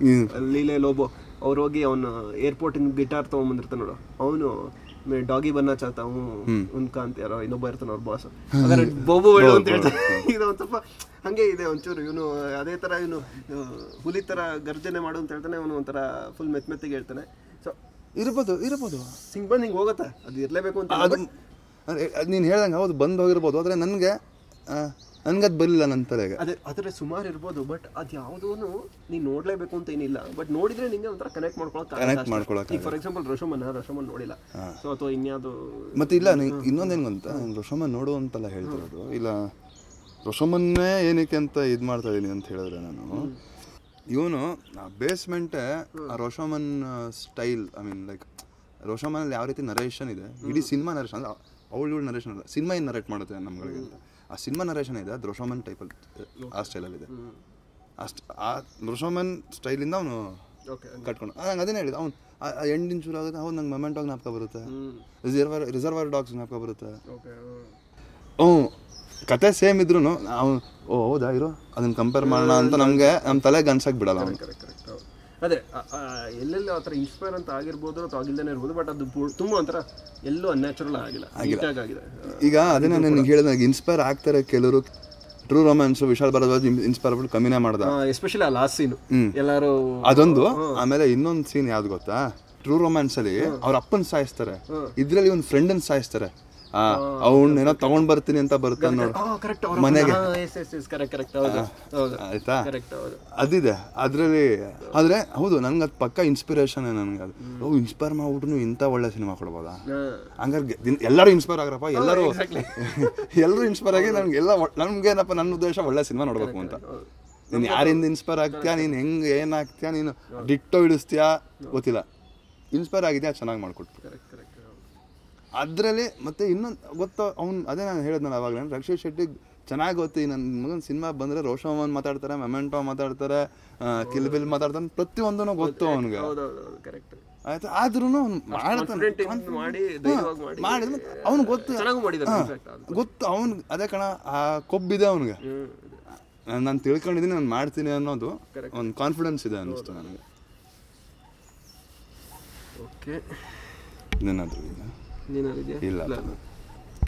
ಲೀಲೆ ಲೋಬೋ ಅವ್ರು ಹೋಗಿ ಅವನು ಏರ್ಪೋರ್ಟಿಂದ ಗಿಟಾರ್ ತೊಗೊಂಬಂದಿರ್ತಾನೆ ನೋಡು. ಅವನು ಡಾಗಿ ಬನ್ನ ಚಾತಾ ಉನ್ಕಾ ಉನ್ಕ ಅಂತ ಯಾರೋ ಇನ್ನೊಬ್ಬ ಇರ್ತಾನೆ ಅವ್ರ ಬಾಸ್ ಬೋಬೋ ಹೇಳು ಅಂತ ಹೇಳ್ತಾನೆ ಇದು ಒಂದು ಸ್ವಲ್ಪ ಹಂಗೆ ಇದೆ ಒಂಚೂರು ಇವನು ಅದೇ ಥರ ಇವನು ಹುಲಿ ತರ ಗರ್ಜನೆ ಮಾಡು ಅಂತ ಹೇಳ್ತಾನೆ ಅವನು ಒಂಥರ ಫುಲ್ ಮೆತ್ತ ಮೆತ್ತಿಗೆ ಹೇಳ್ತಾನೆ ಸೊ ಇರ್ಬೋದು ಇರ್ಬೋದು. ಸಿಂಗ್ ಬಂದು ಹಿಂಗೆ ಹೋಗುತ್ತೆ ಅದು ಇರಲೇಬೇಕು ಅಂತ ನೀನು ಹೇಳ್ದಂಗೆ ಹೌದು ಬಂದ್ ಹೋಗಿರ್ಬೋದು. ಆದ್ರೆ ನನಗೆ ನನಗೆ ಅದು ಬರಲಿಲ್ಲ ನನ್ನ ತಲೆಗೆ. ಅದೇ ಅದರ ಸುಮಾರು ಇರ್ಬೋದು ಬಟ್ ಅದು ಯಾವುದೂ ನೀನು ನೋಡಲೇಬೇಕು ಅಂತ ಏನಿಲ್ಲ. ಬಟ್ ನೋಡಿದ್ರೆ ನಿಂಗೆ ಒಂಥರ ಕನೆಕ್ಟ್ ಮಾಡ್ಕೊಳಕ್ಕೆ ಕನೆಕ್ಟ್ ಮಾಡ್ಕೊಳಕ್ಕೆ ಈಗ ಫಾರ್ ಎಕ್ಸಾಂಪಲ್ ರಶಮನ್ ರಶಮನ್ ನೋಡಿಲ್ಲ. ಸೊ ಅಥವಾ ಇನ್ಯಾವುದು ಮತ್ತೆ ಇಲ್ಲ ಇನ್ನೊಂದೇನು ಅಂತ ನಾನು ರೋಷಮನ್ ನೋಡು ಅಂತೆಲ್ಲ ಹೇಳ್ತಿರೋದು. ಇಲ್ಲ ರಶೋಮನ್ನೇ ಏನಕ್ಕೆ ಅಂತ ಇದು ಮಾಡ್ತಾ ಇದ್ದೀನಿ ಅಂತ ಹೇಳಿದ್ರೆ ನಾನು. ಇವನು ಬೇಸ್ಮೆಂಟೇ ಆ Rashomon style I mean like ರೋಷಮನಲ್ಲಿ ಯಾವ ರೀತಿ ನರೇಷನ್ ಇದೆ? ಇಡೀ ಸಿನಿಮಾ ನರೇಷನ್ ಅಂದ್ರೆ ಅವಳು ಇವಳು ನರೇಷನ್ ಅಲ್ಲ ಸಿನಿಮಾ ಏನು ನರೇಟ್ ಮಾಡುತ್ತೆ ನಮ್ಗಳಿಗೆ ಅಂತ? ಆ ಸಿನಿಮಾ ನರೇಷನ್ ಇದೆ ದೃಶೋಮನ್ ಟೈಪಲ್ ಟೈಪಲ್ಲಿ ಆ ಸ್ಟೈಲಲ್ಲಿದೆ. ಅಷ್ಟು ಆ ದೃಶೋಮನ್ ಸ್ಟೈಲಿಂದ ಅವನು ಓಕೆ ಕಟ್ಕೊಂಡು. ನಂಗೆ ಅದೇ ಹೇಳಿದ ಅವ್ನು ಎಂಡಿನ ಶುರು ಆಗುತ್ತೆ ಅವ್ನು ನಂಗೆ ಮೊಮೆಂಟ್ ಆಗಿ ಜ್ಞಾಪಕ ಬರುತ್ತೆ. ರಿಸರ್ವರ್ ರಿಸರ್ವರ್ ಡಾಗ್ಸ್ ಜ್ಞಾಪಕ ಬರುತ್ತೆ. ಓಕೆ ಹ್ಞೂ ಕತೆ ಸೇಮ್ ಇದ್ರು ಅವ್ನು ಓ ಹೌದಾ ಇರೋ ಅದನ್ನ ಕಂಪೇರ್ ಮಾಡೋಣ ಅಂತ ನಮಗೆ ನಮ್ಮ ತಲೆಗೆ ಅನ್ಸಕ್ಕೆ ಬಿಡಲ್ಲ ಅವನು. ಅದೇ ಎಲ್ಲೆಲ್ಲೋ ಆ, ಥರ ಇನ್ಸ್ಪೈರ್ ಅಂತ ಆಗಿರ್ಬೋದು ಅಥವಾ ಆಗಿಲ್ಲದೇ ಇರ್ಬೋದು ಬಟ್ ಅದು ತುಂಬ ಒಂಥರ ಎಲ್ಲೂ ಅನ್ಯಾಚುರಲ್ ಆಗಿಲ್ಲ. ಆಗಿದೆ. ಈಗ ಅದನ್ನ ನನಗೆ ಹೇಳಿದಾಗ ಇನ್ಸ್ಪೈರ್ ಆಗ್ತಾರೆ ಕೆಲವರು. True romance Vishal Bhardwaj inspire ಆಗ್ಬಿಟ್ಟು ಕಮ್ಮಿನೇ ಮಾಡ್ದ. ಎಸ್ಪೆಷಲಿ ಆ ಲಾಸ್ಟ್ ಸೀನ್ ಎಲ್ಲರೂ ಅದೊಂದು ಆಮೇಲೆ ಇನ್ನೊಂದು ಸೀನ್ ಯಾವ್ದು ಗೊತ್ತಾ? ಟ್ರೂ ರೊಮ್ಯಾನ್ಸ್ ಅಲ್ಲಿ ಅವ್ರ ಅಪ್ಪನ್ ಸಾಯಿಸ್ತಾರೆ. ಇದ್ರಲ್ಲಿ ಒಂದು ಫ್ರೆಂಡನ್ ಸಾಯಿಸ್ತಾರೆ. ಅವ್ನ್ ಏನೋ ತಗೊಂಡ್ ಬರ್ತೀನಿ ಅಂತ ಬರ್ತಾನೆ ನೋಡು. ಕರೆಕ್ಟ್ ಮನೆಗೆ. ಆಯ್ತಾ? ಅದಿದೆ. ಅದ್ರಲ್ಲಿ ಆದ್ರೆ ಹೌದು ನನ್ಗೆ ಅದು ಪಕ್ಕ ಇನ್ಸ್ಪಿರೇಷನ್ ನನಗೆ ಅದು. ಓ ಇನ್ಸ್ಪೈರ್ ಮಾಡ್ಬಿಟ್ಟು ಇಂಥ ಒಳ್ಳೆ ಸಿನಿಮಾ ಕೊಡ್ಬೋದಾ? ಹಂಗಾರೆ ಎಲ್ಲರೂ ಇನ್ಸ್ಪೈರ್ ಆಗ್ರಪ್ಪ ಎಲ್ಲರೂ <laughs> ಎಲ್ಲರೂ ಇನ್ಸ್ಪೈರ್ ಆಗಿ ನನ್ಗೆ ಎಲ್ಲ ನಮ್ಗೇನಪ್ಪ ನನ್ನ ಉದ್ದೇಶ ಒಳ್ಳೆ ಸಿನಿಮಾ ನೋಡ್ಬೇಕು ಅಂತ. ನೀನು ಯಾರಿಂದ ಇನ್ಸ್ಪೈರ್ ಆಗ್ತೀಯಾ ನೀನು ಹೆಂಗೆ ಏನಾಗ್ತೀಯಾ ನೀನು ಡಿಟ್ಟೋ ಇಳಿಸ್ತೀಯಾ ಗೊತ್ತಿಲ್ಲ. ಇನ್ಸ್ಪೈರ್ ಆಗಿದ್ಯಾ ಚೆನ್ನಾಗಿ ಕರೆಕ್ಟ್ ಅದರಲ್ಲಿ ಮತ್ತೆ ಇನ್ನೊಂದು ಗೊತ್ತು ಅವ್ನು ಅದೇ ನಾನು ಹೇಳಿದ್ನಲ್ಲ ಅವಾಗ ರಕ್ಷಿತ್ ಶೆಟ್ಟಿ ಚೆನ್ನಾಗಿ ಗೊತ್ತು ನನ್ನ ಮಗನ ಸಿನಿಮಾ ಬಂದರೆ ರೋಷಮನ್ ಮಾತಾಡ್ತಾರೆ ಮೆಮೆಂಟೋ ಮಾತಾಡ್ತಾರೆ ಕಿಲ್ ಬಿಲ್ ಮಾತಾಡ್ತಾನೆ ಪ್ರತಿಯೊಂದೂ ಗೊತ್ತು ಅವನಿಗೆ. ಆಯ್ತಾ? ಆದ್ರೂ ಮಾಡ್ತಾನೆ. ಕಾನ್ಫಿಡೆಂಟ್ ಮಾಡಿ ಧೈರ್ಯವಾಗಿ ಮಾಡಿ. ಮಾಡಿದ ಅವ್ನು ಗೊತ್ತು. ಗೊತ್ತು. ಅವ್ನು ಅದೇ ಕಣ ಆ ಕೊಬ್ಬಿದೆ ಅವನಿಗೆ. ನಾನು ತಿಳ್ಕೊಂಡಿದ್ದೀನಿ ನಾನು ಮಾಡ್ತೀನಿ ಅನ್ನೋದು ಒಂದು ಕಾನ್ಫಿಡೆನ್ಸ್ ಇದೆ ಅನ್ನಿಸ್ತು ನನಗೆ. ಓಕೆ ಇನ್ನೇನಾದ್ರು ಈಗ ನೀನಾರಿದೆಯಾ ಇಲ್ಲ ಇಲ್ಲ